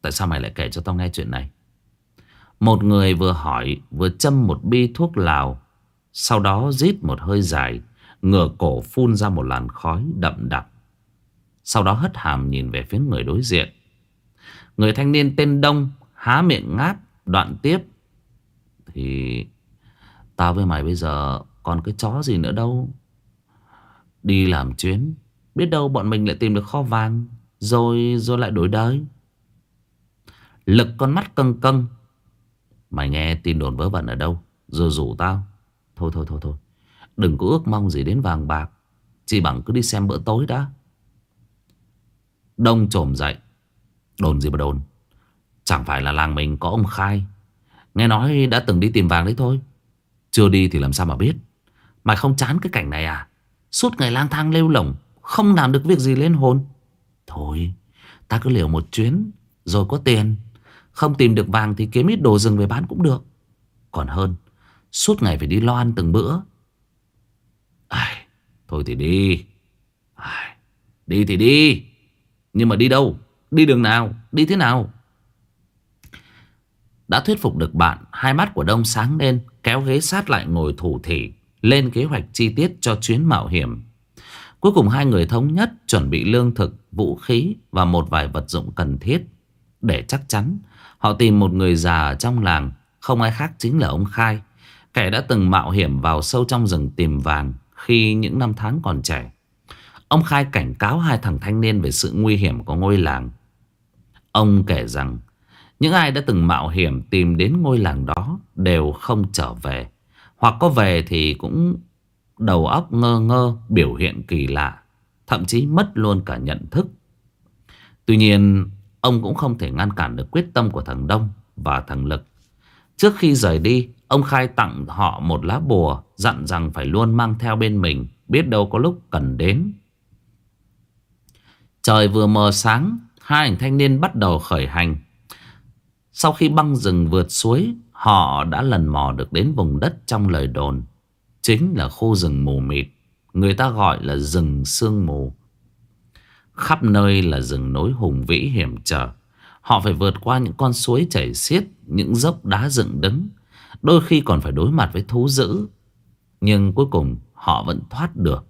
tại sao mày lại kể cho tao nghe chuyện này? Một người vừa hỏi vừa châm một bi thuốc lào sau đó rít một hơi dài Ngửa cổ phun ra một làn khói đậm đặc. Sau đó hất hàm nhìn về phía người đối diện. Người thanh niên tên Đông Há miệng ngáp, Đoạn tiếp. Thì, Tao với mày bây giờ Còn cái chó gì nữa đâu. Đi làm chuyến, Biết đâu bọn mình lại tìm được kho vàng, Rồi rồi lại đổi đời. Lực con mắt căng căng. Mày nghe tin đồn vớ vẩn ở đâu? Rồi rủ tao. Thôi thôi thôi thôi. Đừng có ước mong gì đến vàng bạc. Chỉ bằng cứ đi xem bữa tối đã. Đông trồm dậy. Đồn gì mà đồn? Chẳng phải là làng mình có ông Khai. Nghe nói đã từng đi tìm vàng đấy thôi. Chưa đi thì làm sao mà biết? Mày không chán cái cảnh này à? Suốt ngày lang thang lêu lỏng Không làm được việc gì lên hồn. Thôi, ta cứ liều một chuyến, Rồi có tiền. Không tìm được vàng thì kiếm ít đồ rừng về bán cũng được. Còn hơn, Suốt ngày phải đi lo ăn từng bữa. Ai, Thôi thì đi. Ai, Đi thì đi. Nhưng mà đi đâu? Đi đường nào? Đi thế nào? Đã thuyết phục được bạn Hai mắt của Đông sáng lên Kéo ghế sát lại ngồi thủ thỉ Lên kế hoạch chi tiết cho chuyến mạo hiểm. Cuối cùng hai người thống nhất Chuẩn bị lương thực, vũ khí Và một vài vật dụng cần thiết. Để chắc chắn Họ tìm một người già trong làng Không ai khác chính là ông Khai. Kẻ đã từng mạo hiểm vào sâu trong rừng tìm vàng khi những năm tháng còn trẻ. Ông Khai cảnh cáo hai thằng thanh niên về sự nguy hiểm của ngôi làng. Ông kể rằng những ai đã từng mạo hiểm tìm đến ngôi làng đó đều không trở về. Hoặc có về thì cũng đầu óc ngơ ngơ, biểu hiện kỳ lạ, thậm chí mất luôn cả nhận thức. Tuy nhiên, ông cũng không thể ngăn cản được quyết tâm của thằng Đông và thằng Lực. Trước khi rời đi, Ông Khai tặng họ một lá bùa Dặn rằng phải luôn mang theo bên mình, Biết đâu có lúc cần đến. Trời vừa mờ sáng, Hai anh thanh niên bắt đầu khởi hành. Sau khi băng rừng vượt suối, Họ đã lần mò được đến vùng đất trong lời đồn. Chính là khu rừng mù mịt, Người ta gọi là rừng sương mù. Khắp nơi là rừng nối hùng vĩ hiểm trở. Họ phải vượt qua những con suối chảy xiết, Những dốc đá dựng đứng. Đôi khi còn phải đối mặt với thú dữ. Nhưng cuối cùng họ vẫn thoát được.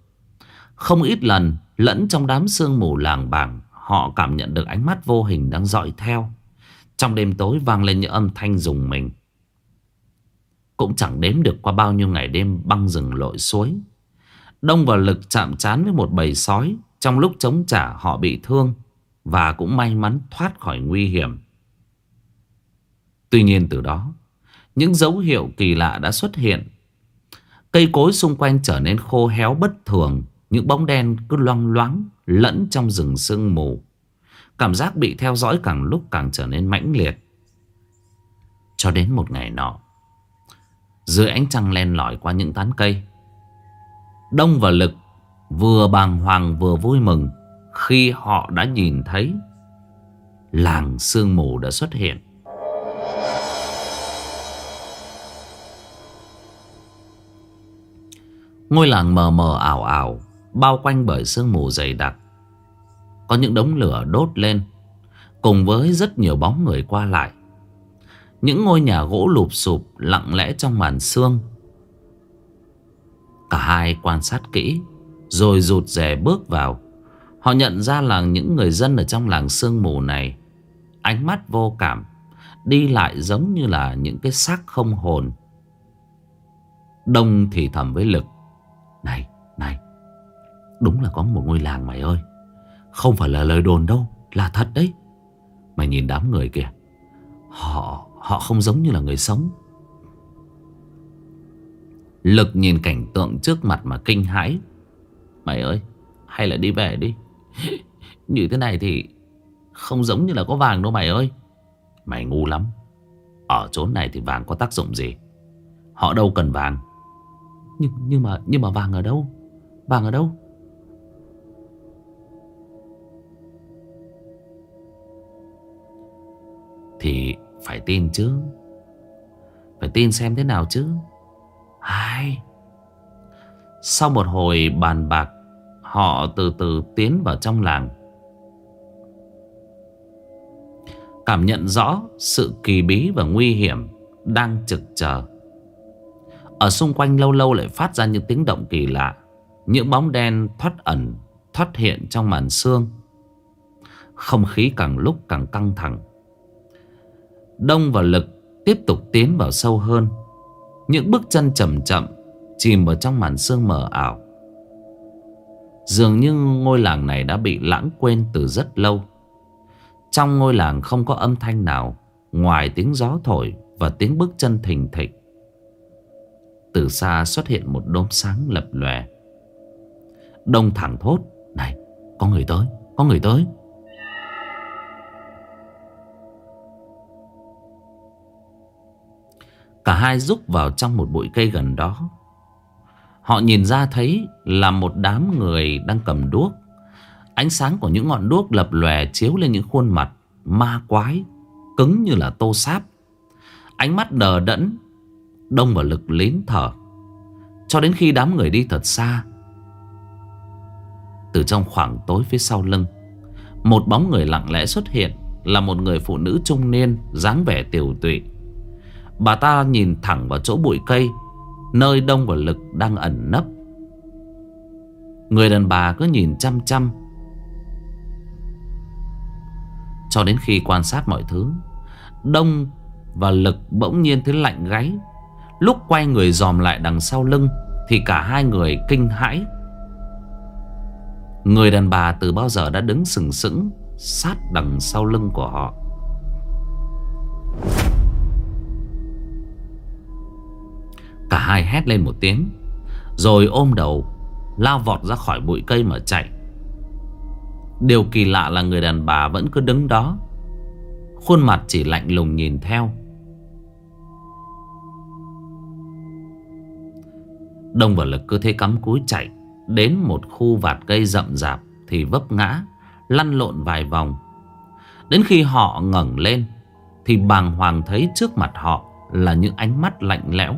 Không ít lần lẫn trong đám sương mù làng bảng Họ cảm nhận được ánh mắt vô hình đang dõi theo. Trong đêm tối vang lên những âm thanh rùng mình. Cũng chẳng đếm được qua bao nhiêu ngày đêm băng rừng lội suối. Đông và lực chạm chán với một bầy sói, Trong lúc chống trả họ bị thương Và cũng may mắn thoát khỏi nguy hiểm. Tuy nhiên từ đó, những dấu hiệu kỳ lạ đã xuất hiện Cây cối xung quanh trở nên khô héo bất thường. Những bóng đen cứ loang loáng Lẫn trong rừng sương mù. Cảm giác bị theo dõi càng lúc càng trở nên mãnh liệt. Cho đến một ngày nọ, Dưới ánh trăng len lỏi qua những tán cây, Đông và Lực Vừa bàng hoàng vừa vui mừng Khi họ đã nhìn thấy Làng sương mù đã xuất hiện. Ngôi làng mờ mờ ảo ảo, Bao quanh bởi sương mù dày đặc. Có những đống lửa đốt lên, Cùng với rất nhiều bóng người qua lại. Những ngôi nhà gỗ lụp sụp Lặng lẽ trong màn sương. Cả hai quan sát kỹ, Rồi rụt rè bước vào. Họ nhận ra là những người dân ở trong làng sương mù này, Ánh mắt vô cảm, Đi lại giống như là những cái xác không hồn. Đông thì thầm với Lực này, này, Đúng là có một ngôi làng mày ơi. Không phải là lời đồn đâu Là thật đấy. Mày nhìn đám người kìa Họ họ không giống như là người sống. Lực nhìn cảnh tượng trước mặt mà kinh hãi. Mày ơi Hay là đi về đi. Như thế này thì Không giống như là có vàng đâu mày ơi. Mày ngu lắm. Ở chỗ này thì vàng có tác dụng gì? Họ đâu cần vàng. Nhưng, nhưng mà nhưng mà vàng ở đâu? Vàng ở đâu? Thì phải tin chứ. Phải tin xem thế nào chứ. Ai? Sau một hồi bàn bạc Họ từ từ tiến vào trong làng. Cảm nhận rõ sự kỳ bí và nguy hiểm Đang trực chờ. Ở xung quanh lâu lâu lại phát ra những tiếng động kỳ lạ. Những bóng đen thoát ẩn, Thoát hiện trong màn sương. Không khí càng lúc càng căng thẳng. Đông và Lực tiếp tục tiến vào sâu hơn. Những bước chân chậm chậm Chìm vào trong màn sương mờ ảo. Dường như ngôi làng này đã bị lãng quên từ rất lâu. Trong ngôi làng không có âm thanh nào, Ngoài tiếng gió thổi và tiếng bước chân thình thịch. Từ xa xuất hiện một đốm sáng lập lòe. Đông thẳng thốt, Này, có người tới, Có người tới. Cả hai rúc vào trong một bụi cây gần đó. Họ nhìn ra thấy là một đám người đang cầm đuốc. Ánh sáng của những ngọn đuốc lập lòe chiếu lên những khuôn mặt ma quái, Cứng như là tô sáp. Ánh mắt đờ đẫn Đông và lực lín thở. Cho đến khi đám người đi thật xa, Từ trong khoảng tối phía sau lưng, Một bóng người lặng lẽ xuất hiện Là một người phụ nữ trung niên dáng vẻ tiều tụy. Bà ta nhìn thẳng vào chỗ bụi cây, Nơi Đông và Lực đang ẩn nấp. Người đàn bà cứ nhìn chăm chăm. Cho đến khi quan sát mọi thứ, Đông và Lực bỗng nhiên thấy lạnh gáy. Lúc quay người dòm lại đằng sau lưng Thì cả hai người kinh hãi. Người đàn bà từ bao giờ đã đứng sừng sững Sát đằng sau lưng của họ? Cả hai hét lên một tiếng, Rồi ôm đầu, Lao vọt ra khỏi bụi cây mà chạy. Điều kỳ lạ là người đàn bà vẫn cứ đứng đó, Khuôn mặt chỉ lạnh lùng nhìn theo. Đông và lực cứ thế cắm cúi chạy. Đến một khu vạt cây rậm rạp Thì vấp ngã, Lăn lộn vài vòng. Đến khi họ ngẩng lên Thì bàng hoàng thấy trước mặt họ Là những ánh mắt lạnh lẽo.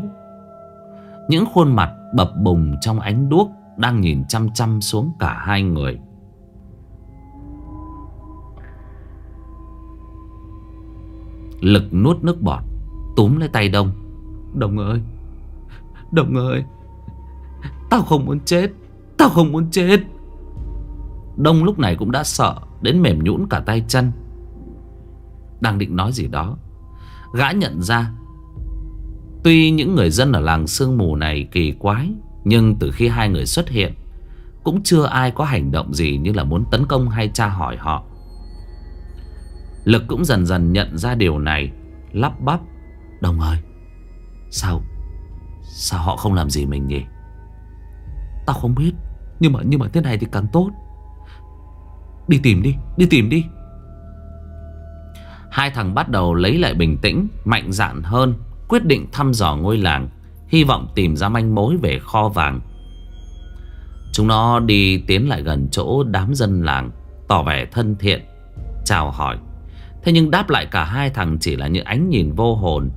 Những khuôn mặt bập bùng trong ánh đuốc Đang nhìn chăm chăm xuống cả hai người. Lực nuốt nước bọt, Túm lấy tay Đông. Đông ơi Đông ơi. Tao không muốn chết. Tao không muốn chết. Đông lúc này cũng đã sợ, Đến mềm nhũn cả tay chân. Đang định nói gì đó, Gã nhận ra, Tuy những người dân ở làng sương mù này kỳ quái, Nhưng từ khi hai người xuất hiện, Cũng chưa ai có hành động gì như là muốn tấn công hay tra hỏi họ. Lực cũng dần dần nhận ra điều này, Lắp bắp Đồng ơi, Sao Sao họ không làm gì mình nhỉ? Tao không biết. Nhưng mà nhưng mà thế này thì càng tốt. Đi tìm đi Đi tìm đi. Hai thằng bắt đầu lấy lại bình tĩnh, Mạnh dạn hơn, Quyết định thăm dò ngôi làng, Hy vọng tìm ra manh mối về kho vàng. Chúng nó đi tiến lại gần chỗ đám dân làng, Tỏ vẻ thân thiện, Chào hỏi. Thế nhưng đáp lại cả hai thằng chỉ là những ánh nhìn vô hồn.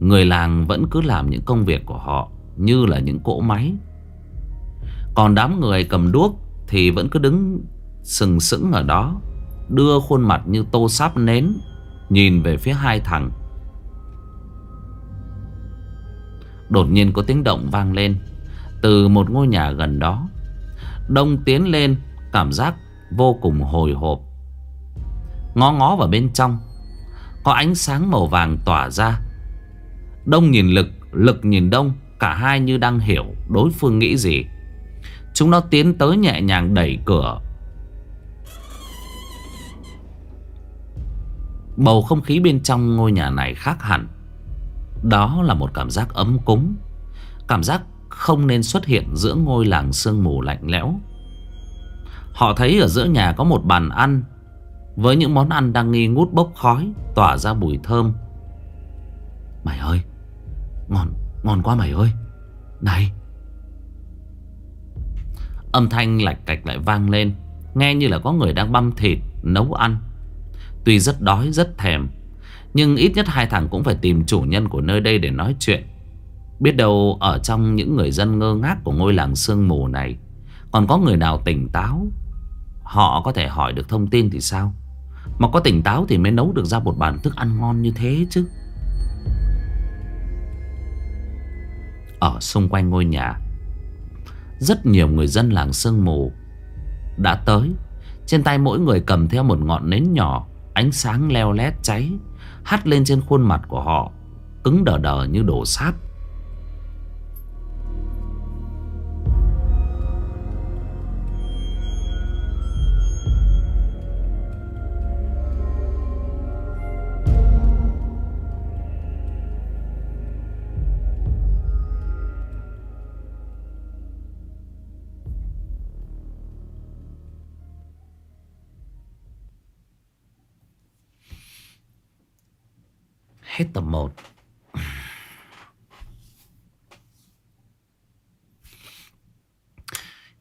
Người làng vẫn cứ làm những công việc của họ. Như là những cỗ máy. Còn đám người cầm đuốc Thì vẫn cứ đứng sừng sững ở đó, Đưa khuôn mặt như tô sáp nến, Nhìn về phía hai thằng. Đột nhiên có tiếng động vang lên Từ một ngôi nhà gần đó. Đông tiến lên, Cảm giác vô cùng hồi hộp. Ngó ngó vào bên trong, Có ánh sáng màu vàng tỏa ra. Đông nhìn lực Lực nhìn đông Cả hai như đang hiểu đối phương nghĩ gì. Chúng nó tiến tới nhẹ nhàng đẩy cửa. Bầu không khí bên trong ngôi nhà này khác hẳn. Đó là một cảm giác ấm cúng Cảm giác không nên xuất hiện giữa ngôi làng sương mù lạnh lẽo. Họ thấy ở giữa nhà có một bàn ăn Với những món ăn đang nghi ngút bốc khói Tỏa ra mùi thơm. Mày ơi Ngon, ngon quá mày ơi. Này. Âm thanh lạch cạch lại vang lên, Nghe như là có người đang băm thịt, Nấu ăn. Tuy rất đói, rất thèm, Nhưng ít nhất hai thằng cũng phải tìm chủ nhân của nơi đây để nói chuyện. Biết đâu ở trong những người dân ngơ ngác của ngôi làng sương mù này, Còn có người nào tỉnh táo, Họ có thể hỏi được thông tin thì sao? Mà có tỉnh táo thì mới nấu được ra một bàn thức ăn ngon như thế chứ. Ở xung quanh ngôi nhà. Rất nhiều người dân làng sương mù Đã tới. Trên tay mỗi người cầm theo một ngọn nến nhỏ, Ánh sáng leo lét cháy, Hắt lên trên khuôn mặt của họ, Cứng đờ đờ như đổ sáp. Hết tập 1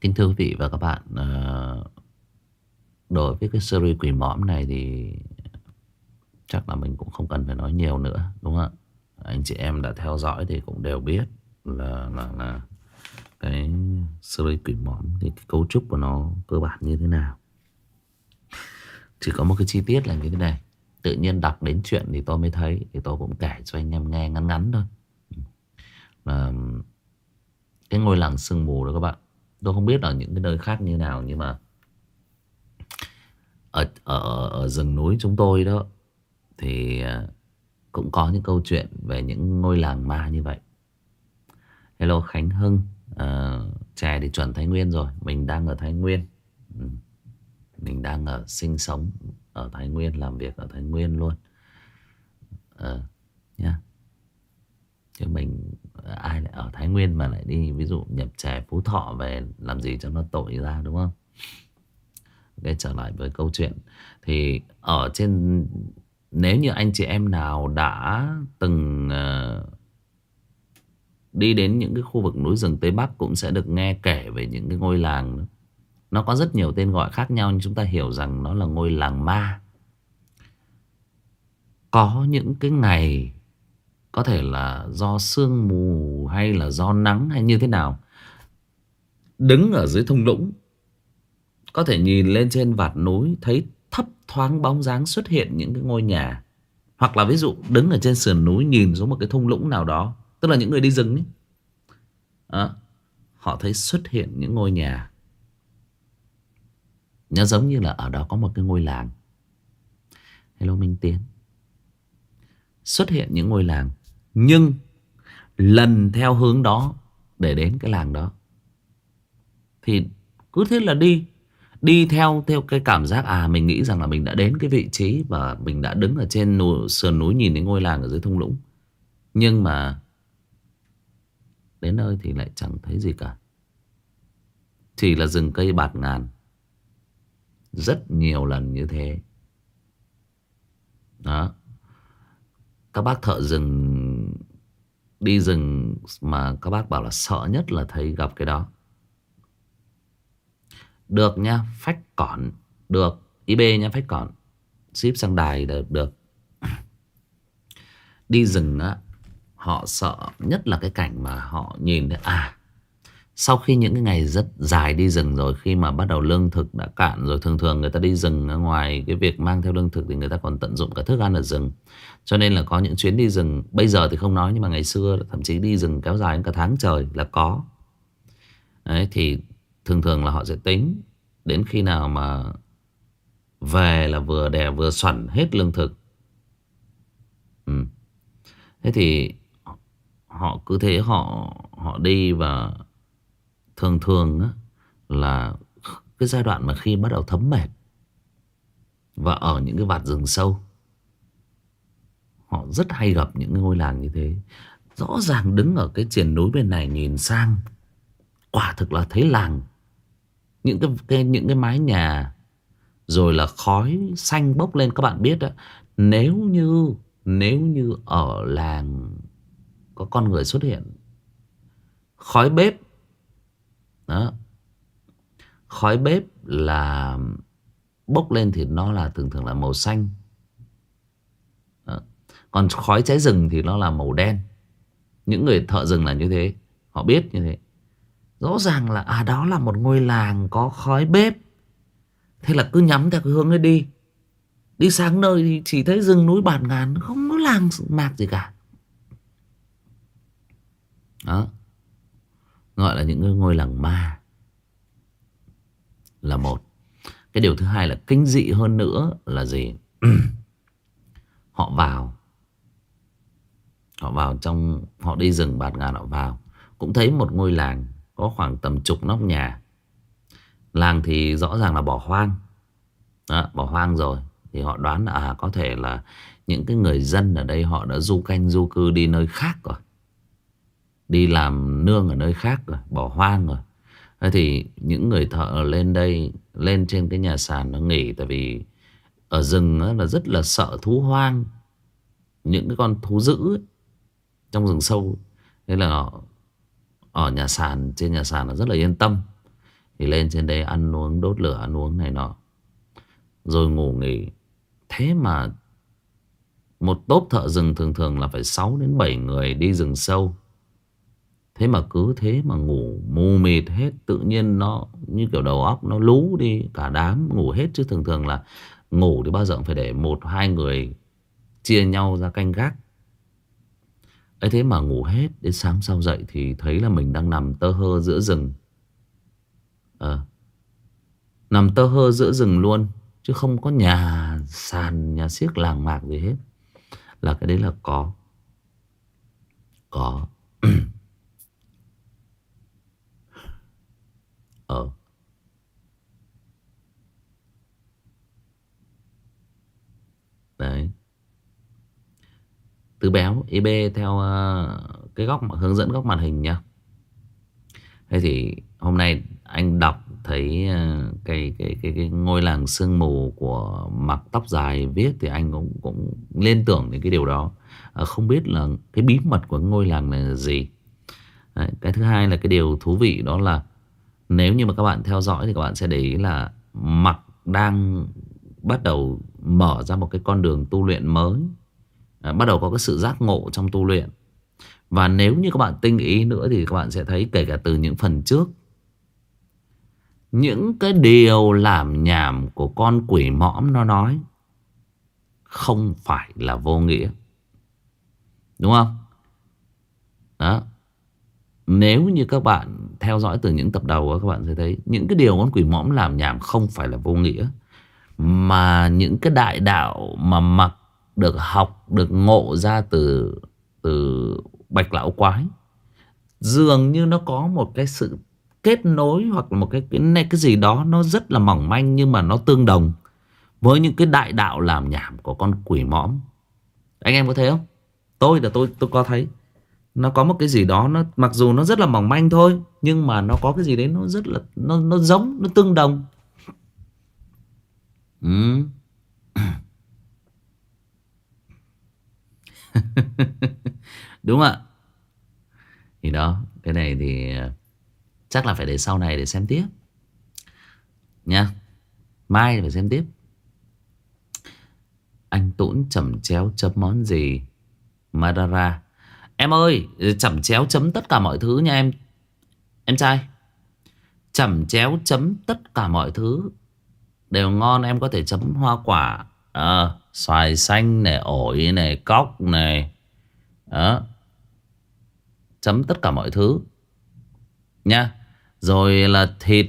Kính thưa quý vị và các bạn ờ, Đối với cái series quỷ mõm này thì Chắc là mình cũng không cần phải nói nhiều nữa Đúng không ạ? Anh chị em đã theo dõi thì cũng đều biết Là là, là Cái series quỷ mõm Thì cái cấu trúc của nó cơ bản như thế nào. Chỉ có một cái chi tiết là như thế này. Tự nhiên đọc đến chuyện thì tôi mới thấy Thì tôi cũng kể cho anh em nghe ngắn ngắn thôi là Cái ngôi làng sương mù đó các bạn Tôi không biết ở những cái nơi khác như nào Nhưng mà Ở, ở, ở rừng núi chúng tôi đó Thì à, Cũng có những câu chuyện Về những ngôi làng ma như vậy Hello Khánh Hưng à, Trẻ thì chuẩn Thái Nguyên rồi Mình đang ở Thái Nguyên. Ừ, mình đang ở sinh sống ở Thái Nguyên làm việc ở Thái Nguyên luôn. Ờ nhá. Chứ mình ai lại ở Thái Nguyên mà lại đi ví dụ nhập trẻ Phú Thọ về làm gì cho nó tội ra đúng không? Để trở lại với câu chuyện. Thì ở trên nếu như anh chị em nào đã từng uh, đi đến những cái khu vực núi rừng Tây Bắc cũng sẽ được nghe kể về những cái ngôi làng đó. Nó có rất nhiều tên gọi khác nhau nhưng chúng ta hiểu rằng nó là ngôi làng ma. Có những cái ngày có thể là do sương mù hay là do nắng hay như thế nào. Đứng ở dưới thung lũng có thể nhìn lên trên vạt núi thấy thấp thoáng bóng dáng xuất hiện những cái ngôi nhà. Hoặc là ví dụ đứng ở trên sườn núi nhìn xuống một cái thung lũng nào đó. Tức là những người đi rừng ấy. À, họ thấy xuất hiện những ngôi nhà. Nó giống như là ở đó có một cái ngôi làng. Hello Minh Tiến. Xuất hiện những ngôi làng Nhưng Lần theo hướng đó Để đến cái làng đó Thì cứ thế là đi. Đi theo theo cái cảm giác À mình nghĩ rằng là mình đã đến cái vị trí Và mình đã đứng ở trên núi, sườn núi Nhìn đến ngôi làng ở dưới thung lũng. Nhưng mà Đến nơi thì lại chẳng thấy gì cả. Chỉ là rừng cây bạt ngàn rất nhiều lần như thế. Đó. Các bác thợ rừng Đi rừng mà các bác bảo là sợ nhất là thấy gặp cái đó. Được nha Phách cỏn. Được. IB nha phách cỏn. Ship sang đài được, được. Đi rừng á Họ sợ nhất là cái cảnh mà họ nhìn thấy À sau khi những cái ngày rất dài đi rừng rồi, Khi mà bắt đầu lương thực đã cạn rồi, Thường thường người ta đi rừng Ngoài cái việc mang theo lương thực Thì người ta còn tận dụng cả thức ăn ở rừng. Cho nên là có những chuyến đi rừng, Bây giờ thì không nói nhưng mà ngày xưa, Thậm chí đi rừng kéo dài đến cả tháng trời là có. Đấy, thì Thường thường là họ sẽ tính Đến khi nào mà Về là vừa đè vừa xoắn hết lương thực. Ừ. Thế thì Họ cứ thế họ họ đi và thường thường á, là cái giai đoạn mà khi bắt đầu thấm mệt và ở những cái vạt rừng sâu họ rất hay gặp những ngôi làng như thế. Rõ ràng đứng ở cái triển núi bên này nhìn sang quả thực là thấy làng những cái, cái những cái mái nhà rồi là khói xanh bốc lên. Các bạn biết đó nếu như nếu như ở làng có con người xuất hiện khói bếp đó. Khói bếp là bốc lên thì nó là thường thường là màu xanh. Đó. còn khói cháy rừng thì nó là màu đen. Những người thợ rừng là như thế, họ biết như thế. Rõ ràng là à đó là một ngôi làng có khói bếp. Thế là cứ nhắm theo cái hướng ấy đi. Đi sang nơi thì chỉ thấy rừng núi bạt ngàn, không có làng mạc gì cả. Đó gọi là những ngôi làng ma là một. Cái điều thứ hai là kinh dị hơn nữa là gì? Họ vào. Họ vào trong họ đi rừng bạt ngàn họ vào. Cũng thấy một ngôi làng có khoảng tầm chục nóc nhà. Làng thì rõ ràng là bỏ hoang. Đó, bỏ hoang rồi. Thì họ đoán là à, có thể là những cái người dân ở đây họ đã du canh du cư đi nơi khác rồi đi làm nương ở nơi khác rồi bỏ hoang rồi. Thế thì những người thợ lên đây lên trên cái nhà sàn nó nghỉ tại vì ở rừng là rất là sợ thú hoang. Những cái con thú dữ ấy, trong rừng sâu. Thế là ở nhà sàn trên nhà sàn là rất là yên tâm. Thì lên trên đây ăn uống đốt lửa ăn uống này nọ. Rồi ngủ nghỉ. Thế mà một tốp thợ rừng thường thường là phải 6 đến 7 người đi rừng sâu. Thế mà cứ thế mà ngủ mù mịt hết Tự nhiên nó như kiểu đầu óc nó lú đi Cả đám ngủ hết. Chứ thường thường là Ngủ thì bao giờ cũng phải để một hai người Chia nhau ra canh gác. Ấy thế mà ngủ hết Đến sáng sau dậy thì thấy là mình đang nằm tơ hơ giữa rừng. À, Nằm tơ hơ giữa rừng luôn Chứ không có nhà sàn Nhà xiếc làng mạc gì hết. Là cái đấy là có. Có. ở. Đấy Từ béo IB theo uh, cái góc hướng dẫn góc màn hình nhá. Thế thì hôm nay anh đọc thấy uh, cái, cái cái cái ngôi làng sương mù của mặc tóc dài viết thì anh cũng cũng liên tưởng đến cái điều đó. À, không biết là cái bí mật của ngôi làng này là gì. Đấy, cái thứ hai là cái điều thú vị đó là nếu như mà các bạn theo dõi thì các bạn sẽ để ý là Mặc đang bắt đầu mở ra một cái con đường tu luyện mới. À, Bắt đầu có cái sự giác ngộ trong tu luyện. Và nếu như các bạn tinh ý nữa thì các bạn sẽ thấy kể cả từ những phần trước. Những cái điều làm nhảm của con quỷ mõm nó nói Không phải là vô nghĩa. Đúng không? Đó. Nếu như các bạn theo dõi từ những tập đầu các bạn sẽ thấy những cái điều con quỷ mõm làm nhảm không phải là vô nghĩa. Mà những cái đại đạo mà mặc được học, được ngộ ra từ từ bạch lão quái. Dường như nó có một cái sự kết nối hoặc là một cái, cái, cái gì đó nó rất là mỏng manh nhưng mà nó tương đồng với những cái đại đạo làm nhảm của con quỷ mõm. Anh em có thấy không? Tôi là tôi tôi có thấy. Nó có một cái gì đó nó Mặc dù nó rất là mỏng manh thôi Nhưng mà nó có cái gì đấy nó rất là Nó, nó giống, nó tương đồng. Ừ. Đúng ạ. Thì đó Cái này thì ờ, Chắc là phải để sau này để xem tiếp. Nha. Mai phải xem tiếp. Anh Tũng chẩm chéo chấm món gì? Madara Em ơi chẩm chéo chấm tất cả mọi thứ nha em. Em trai. Chẩm chéo chấm tất cả mọi thứ. Đều ngon em có thể chấm hoa quả. À, Xoài xanh này Ổi này Cóc này. Đó Chấm tất cả mọi thứ. Nha. Rồi là thịt.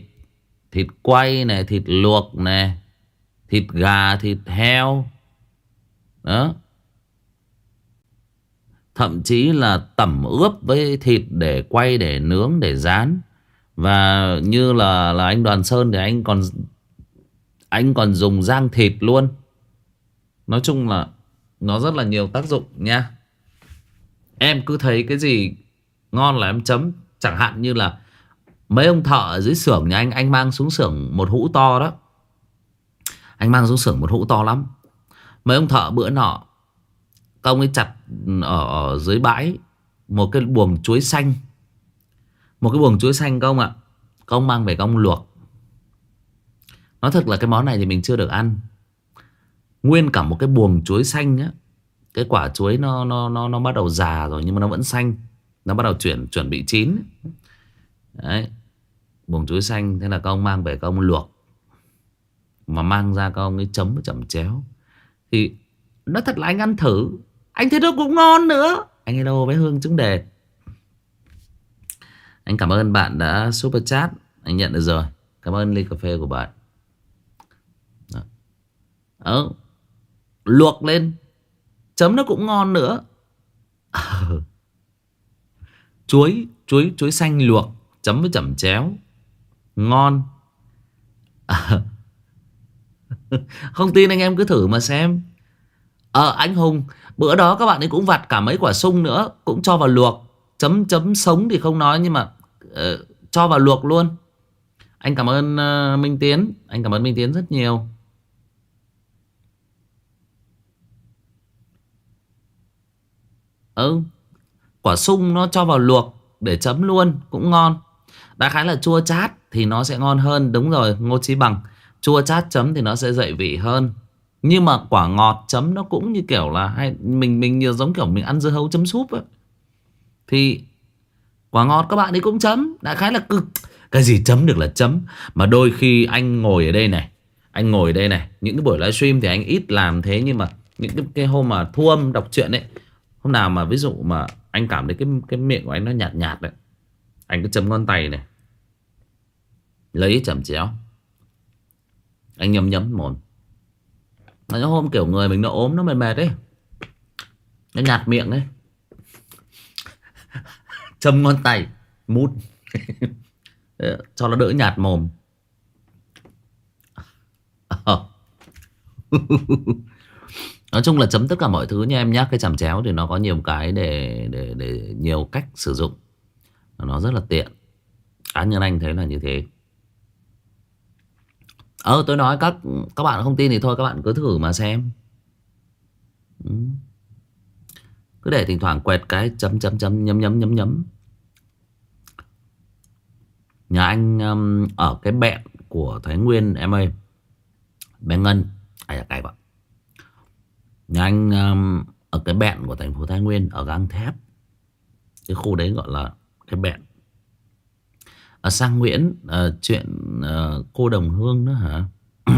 Thịt quay này Thịt luộc này. Thịt gà Thịt heo. Đó. Thậm chí là tẩm ướp với thịt để quay, để nướng, để rán. Và như là là anh Đoàn Sơn thì anh còn anh còn dùng rang thịt luôn. Nói chung là nó rất là nhiều tác dụng nha. Em cứ thấy cái gì ngon là em chấm. Chẳng hạn như là mấy ông thợ ở dưới xưởng nhà anh, anh mang xuống xưởng một hũ to đó. Anh mang xuống xưởng một hũ to lắm. Mấy ông thợ bữa nọ, các ông ấy chặt ừ, ở, ở dưới bãi một cái buồng chuối xanh. Một cái buồng chuối xanh các ông ạ. Các ông mang về các ông luộc. Nói thật là cái món này thì mình chưa được ăn. Nguyên cả một cái buồng chuối xanh á cái quả chuối nó nó nó nó bắt đầu già rồi nhưng mà nó vẫn xanh nó bắt đầu chuyển chuẩn bị chín đấy buồng chuối xanh thế là các ông mang về các ông luộc mà mang ra các ông ấy chấm với chẩm chéo thì nó thật là anh ăn thử anh thấy nó cũng ngon nữa. Anh hello với hương trứng đề. Anh cảm ơn bạn đã super chat. Anh nhận được rồi. Cảm ơn ly cà phê của bạn. Ờ luộc lên. Chấm nó cũng ngon nữa. Chuối Chuối chuối xanh luộc. Chấm với chẩm chéo. Ngon. Không tin anh em cứ thử mà xem. Ờ anh Hùng Bữa đó các bạn ấy cũng vặt cả mấy quả sung nữa Cũng cho vào luộc. Chấm chấm sống thì không nói nhưng mà uh, Cho vào luộc luôn. Anh cảm ơn uh, Minh Tiến. Anh cảm ơn Minh Tiến rất nhiều. Ừ Quả sung nó cho vào luộc Để chấm luôn cũng ngon. Đại khái là chua chát thì nó sẽ ngon hơn Đúng rồi Ngô Chí Bằng. Chua chát chấm thì nó sẽ dậy vị hơn. Nhưng mà quả ngọt chấm nó cũng như kiểu là hay Mình mình như giống kiểu mình ăn dưa hấu chấm súp ấy. Thì Quả ngọt các bạn ấy cũng chấm Đại khái là cực Cái gì chấm được là chấm Mà đôi khi anh ngồi ở đây này Anh ngồi ở đây này Những cái buổi livestream thì anh ít làm thế Nhưng mà những cái, cái hôm mà thu âm đọc truyện ấy Hôm nào mà ví dụ mà anh cảm thấy cái cái miệng của anh nó nhạt nhạt đấy. Anh cứ chấm ngón tay này. Lấy chẩm chéo. Anh nhấm nhấm mồm. Mà cái hôm kiểu người mình nó ốm nó mệt mệt đấy. Nó nhạt miệng đấy. Châm ngón tay. Mút. Ờ, cho nó đỡ nhạt mồm. Ờ. Nói chung là chấm tất cả mọi thứ nha em nhá Cái chằm chéo thì nó có nhiều cái để, để, để nhiều cách sử dụng Nó rất là tiện Cá nhân anh thấy là như thế Ờ tôi nói các các bạn không tin thì thôi các bạn cứ thử mà xem. Ừ. Cứ để thỉnh thoảng quẹt cái chấm chấm chấm nhấm nhấm nhấm nhấm. Nhà anh um, ở cái bẹn của Thái Nguyên em ơi Bé Ngân. À dạ cái bạn Nhà anh um, ở cái bẹn của thành phố Thái Nguyên Ở gang thép. Cái khu đấy gọi là cái bẹn ở Sang Nguyễn à, Chuyện à, cô đồng hương nữa hả?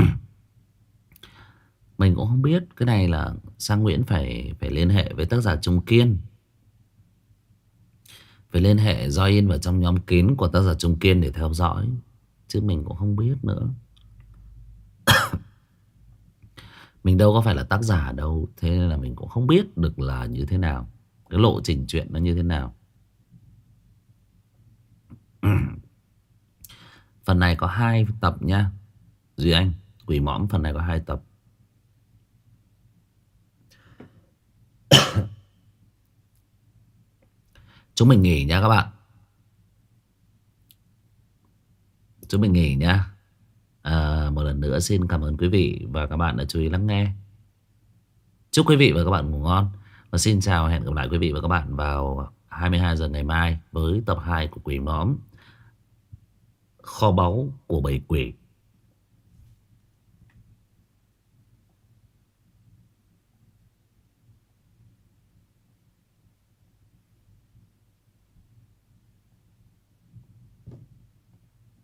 Mình cũng không biết Cái này là Sang Nguyễn phải phải liên hệ với tác giả Trung Kiên. Phải liên hệ join vào trong nhóm kín của tác giả Trung Kiên để theo dõi Chứ mình cũng không biết nữa. Mình đâu có phải là tác giả đâu Thế nên là mình cũng không biết được là như thế nào Cái lộ trình chuyện nó như thế nào. Phần này có hai tập nha. Duy Anh Quỷ mõm phần này có hai tập. Chúng mình nghỉ nha các bạn. Chúng mình nghỉ nha. À, Một lần nữa xin cảm ơn quý vị và các bạn đã chú ý lắng nghe. Chúc quý vị và các bạn ngủ ngon. Và xin chào hẹn gặp lại quý vị và các bạn vào 22 giờ ngày mai Với tập 2 của Quỷ mõm. Kho báu của bầy quỷ.